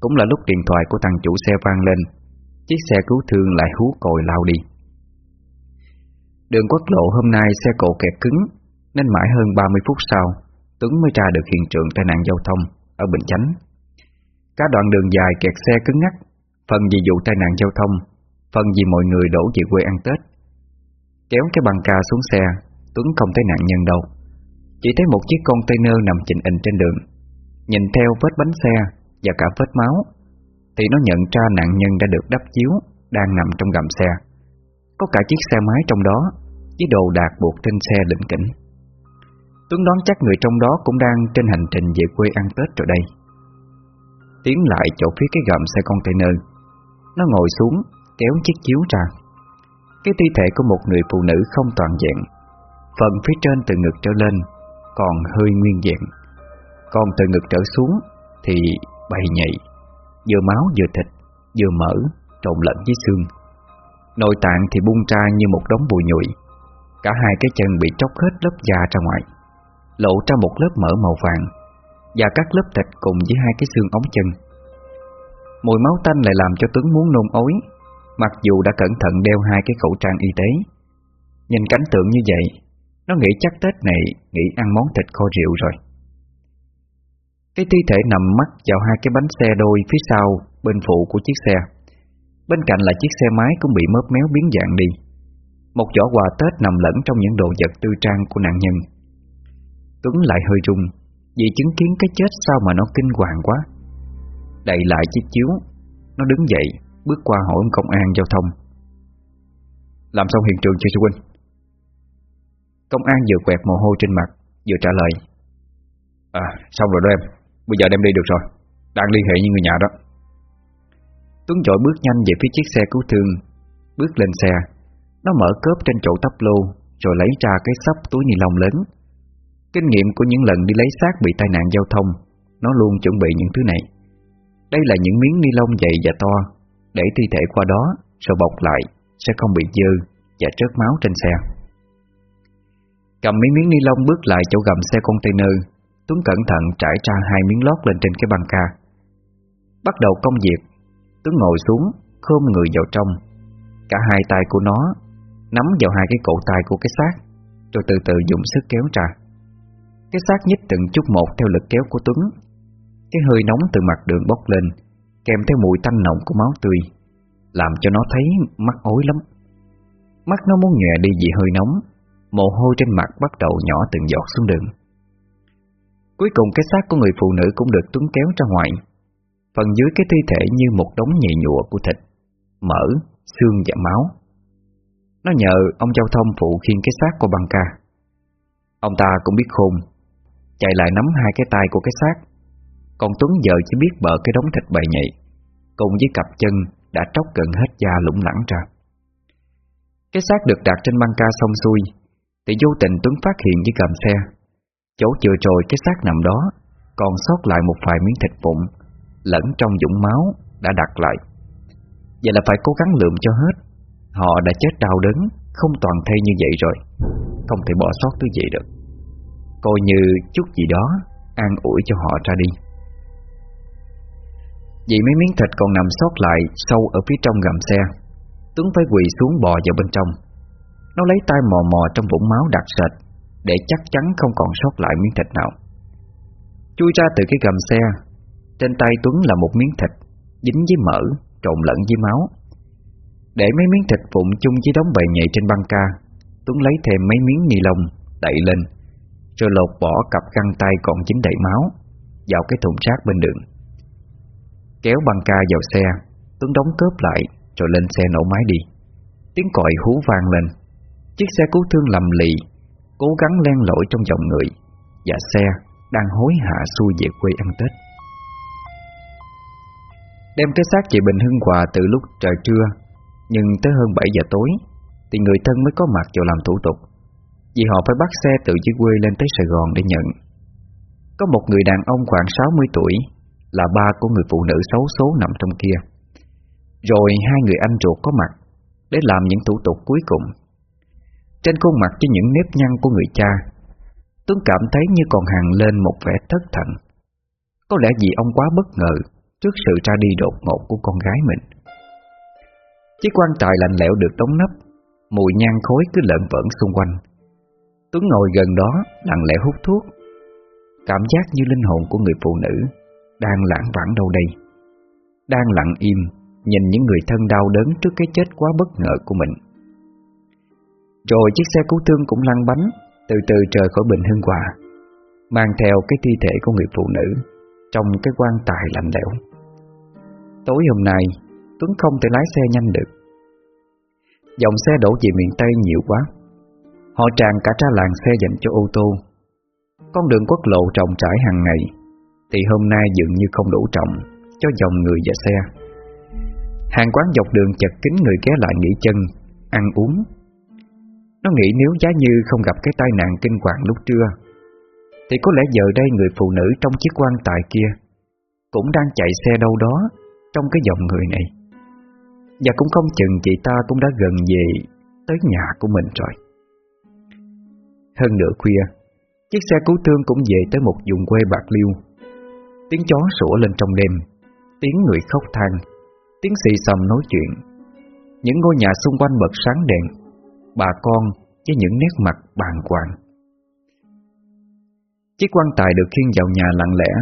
Cũng là lúc điện thoại của thằng chủ xe vang lên. Chiếc xe cứu thương lại hú còi lao đi. Đường quốc lộ hôm nay xe cộ kẹt cứng nên mãi hơn 30 phút sau Tuấn mới ra được hiện trường tai nạn giao thông ở Bình Chánh. Cả đoạn đường dài kẹt xe cứng ngắc, phần vì vụ tai nạn giao thông, phần vì mọi người đổ về quê ăn Tết. Kéo cái băng ca xuống xe, Tuấn không thấy nạn nhân đâu. Chỉ thấy một chiếc container nằm chỉnh hình trên đường. Nhìn theo vết bánh xe và cả vết máu, thì nó nhận ra nạn nhân đã được đắp chiếu, đang nằm trong gầm xe. Có cả chiếc xe máy trong đó, với đồ đạc buộc trên xe lĩnh kỉnh. Tuấn đoán chắc người trong đó cũng đang trên hành trình về quê ăn Tết rồi đây. Tiến lại chỗ phía cái gầm xe container. Nó ngồi xuống kéo chiếc chiếu ra. Cái thi thể của một người phụ nữ không toàn diện, Phần phía trên từ ngực trở lên Còn hơi nguyên diện Còn từ ngực trở xuống Thì bầy nhảy Vừa máu vừa thịt Vừa mỡ trộn lẫn với xương. Nội tạng thì bung ra như một đống bụi nhụy Cả hai cái chân bị tróc hết lớp da ra ngoài lộ ra một lớp mỡ màu vàng và các lớp thịt cùng với hai cái xương ống chân. Mùi máu tanh lại làm cho Tuấn muốn nôn ói, mặc dù đã cẩn thận đeo hai cái khẩu trang y tế. Nhìn cảnh tượng như vậy, nó nghĩ chắc Tết này nghĩ ăn món thịt kho rượu rồi. Cái thi thể nằm mắt vào hai cái bánh xe đôi phía sau bên phụ của chiếc xe. Bên cạnh là chiếc xe máy cũng bị mớp méo biến dạng đi. Một giỏ quà Tết nằm lẫn trong những đồ vật tư trang của nạn nhân. Tuấn lại hơi rung Vì chứng kiến cái chết sao mà nó kinh hoàng quá. Đậy lại chiếc chiếu, Nó đứng dậy, Bước qua hỏi ông công an giao thông. Làm xong hiện trường cho sư huynh Công an vừa quẹt mồ hôi trên mặt, Vừa trả lời. À xong rồi đó em, Bây giờ đem đi được rồi, Đang liên hệ với người nhà đó. Tuấn dội bước nhanh về phía chiếc xe cứu thương, Bước lên xe. Nó mở cớp trên chỗ tắp lô, Rồi lấy ra cái sắp túi ni lông lớn Kinh nghiệm của những lần đi lấy xác bị tai nạn giao thông, Nó luôn chuẩn bị những thứ này. Đây là những miếng ni lông dày và to, Để thi thể qua đó, Rồi bọc lại, Sẽ không bị dơ Và trớt máu trên xe. Cầm mấy miếng ni lông bước lại chỗ gầm xe container, Tuấn cẩn thận trải ra hai miếng lót lên trên cái băng ca. Bắt đầu công việc, Tuấn ngồi xuống Khôm người vào trong. Cả hai tay của nó Nắm vào hai cái cổ tay của cái xác, Rồi từ từ dùng sức kéo ra. Cái xác nhích từng chút một theo lực kéo của Tuấn. Cái hơi nóng từ mặt đường bốc lên Kèm theo mùi tanh nồng của máu tươi Làm cho nó thấy mắt ối lắm. Mắt nó muốn nhòe đi vì hơi nóng Mồ hôi trên mặt bắt đầu nhỏ từng giọt xuống đường. Cuối cùng cái xác của người phụ nữ cũng được Tuấn kéo ra ngoài. Phần dưới cái thi thể như một đống nhị nhụa của thịt Mỡ, xương và máu. Nó nhờ ông giao thông phụ khiên cái xác của băng ca. Ông ta cũng biết khôn Chạy lại nắm hai cái tay của cái xác. Còn Tuấn giờ chỉ biết bợ cái đống thịt bầy nhạy Cùng với cặp chân đã tróc gần hết da lủng lẳng ra. Cái xác được đặt trên băng ca xong xuôi, Thì vô tình Tuấn phát hiện với cầm xe. Chỗ chừa trồi cái xác nằm đó, Còn sót lại một vài miếng thịt vụn, Lẫn trong dũng máu Đã đặt lại. Vậy là phải cố gắng lượm cho hết. Họ đã chết đau đớn, Không toàn thây như vậy rồi. Không thể bỏ sót thứ gì được. Coi như chút gì đó An ủi cho họ ra đi. Vậy mấy miếng thịt còn nằm sót lại Sâu ở phía trong gầm xe, Tuấn phải quỳ xuống bò vào bên trong. Nó lấy tay mò mò trong vũng máu đặc sệt Để chắc chắn không còn sót lại miếng thịt nào. Chui ra từ cái gầm xe, Trên tay Tuấn là một miếng thịt Dính với mỡ, Trộn lẫn với máu. Để mấy miếng thịt vụn chung với đống bề nhầy trên băng ca, Tuấn lấy thêm mấy miếng ni lông Đậy lên rồi lột bỏ cặp găng tay còn dính đầy máu, Vào cái thùng rác bên đường. Kéo băng ca vào xe Tuấn đóng cớp lại, Rồi lên xe nổ máy đi. Tiếng còi hú vang lên. Chiếc xe cứu thương lầm lì, Cố gắng len lỏi trong dòng người, Và xe đang hối hạ xuôi về quê ăn Tết. Đem cái xác chị Bình Hưng Hòa từ lúc trời trưa, Nhưng tới hơn 7 giờ tối, Thì người thân mới có mặt vào làm thủ tục. Vì họ phải bắt xe từ dưới quê lên tới Sài Gòn để nhận. Có một người đàn ông khoảng 60 tuổi, Là ba của người phụ nữ xấu số nằm trong kia. Rồi hai người anh ruột có mặt, Để làm những thủ tục cuối cùng. Trên khuôn mặt với những nếp nhăn của người cha, Tuấn cảm thấy như còn hàng lên một vẻ thất thần Có lẽ vì ông quá bất ngờ Trước sự ra đi đột ngột của con gái mình. Chiếc quan tài lạnh lẽo được đóng nắp, Mùi nhang khối cứ lợn vẩn xung quanh. Tuấn ngồi gần đó, lặng lẽ hút thuốc. Cảm giác như linh hồn của người phụ nữ Đang lãng vãng đâu đây. Đang lặng im, Nhìn những người thân đau đớn trước cái chết quá bất ngờ của mình. Rồi chiếc xe cứu thương cũng lăn bánh, Từ từ rời khỏi Bình hương Hòa, Mang theo cái thi thể của người phụ nữ Trong cái quan tài lạnh lẽo. Tối hôm nay, Tuấn không thể lái xe nhanh được. Dòng xe đổ về miền Tây nhiều quá Họ tràn cả ra làng xe dành cho ô tô. Con đường quốc lộ trọng trải hàng ngày, Thì hôm nay dường như không đủ trọng Cho dòng người và xe. Hàng quán dọc đường chật kín người ghé lại nghỉ chân, Ăn uống. Nó nghĩ nếu giá như không gặp cái tai nạn kinh hoàng lúc trưa, Thì có lẽ giờ đây người phụ nữ trong chiếc quan tài kia Cũng đang chạy xe đâu đó trong cái dòng người này. Và cũng không chừng chị ta cũng đã gần về tới nhà của mình rồi. Hơn nửa khuya. Chiếc xe cứu thương cũng về tới một vùng quê bạc liêu. Tiếng chó sủa lên trong đêm, Tiếng người khóc than, Tiếng xì xầm nói chuyện. Những ngôi nhà xung quanh bật sáng đèn, Bà con với những nét mặt bàng hoàng. Chiếc quan tài được khiêng vào nhà lặng lẽ.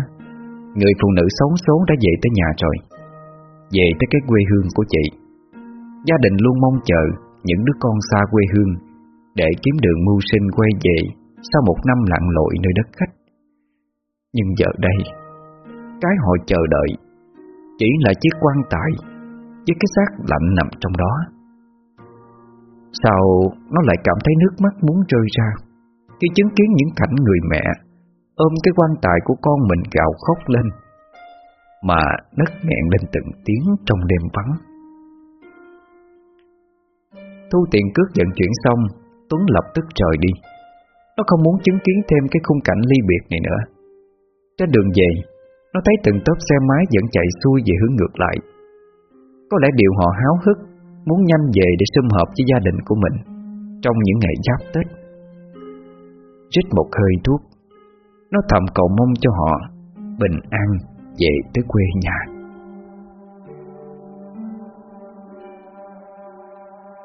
Người phụ nữ xấu số đã về tới nhà rồi. Về tới cái quê hương của chị. Gia đình luôn mong chờ những đứa con xa quê hương để kiếm đường mưu sinh quay về sau một năm lặn lội nơi đất khách. Nhưng giờ đây, cái họ chờ đợi chỉ là chiếc quan tài với cái xác lạnh nằm trong đó. Sao nó lại cảm thấy nước mắt muốn rơi ra khi chứng kiến những cảnh người mẹ ôm cái quan tài của con mình gào khóc lên mà nấc nghẹn lên từng tiếng trong đêm vắng. Thu tiền cước vận chuyển xong, Tuấn lập tức trời đi. Nó không muốn chứng kiến thêm cái khung cảnh ly biệt này nữa. Trên đường về, nó thấy từng tốp xe máy vẫn chạy xuôi về hướng ngược lại. Có lẽ điều họ háo hức, muốn nhanh về để sum hợp với gia đình của mình trong những ngày giáp Tết. Rít một hơi thuốc Nó thầm cầu mong cho họ Bình an về tới quê nhà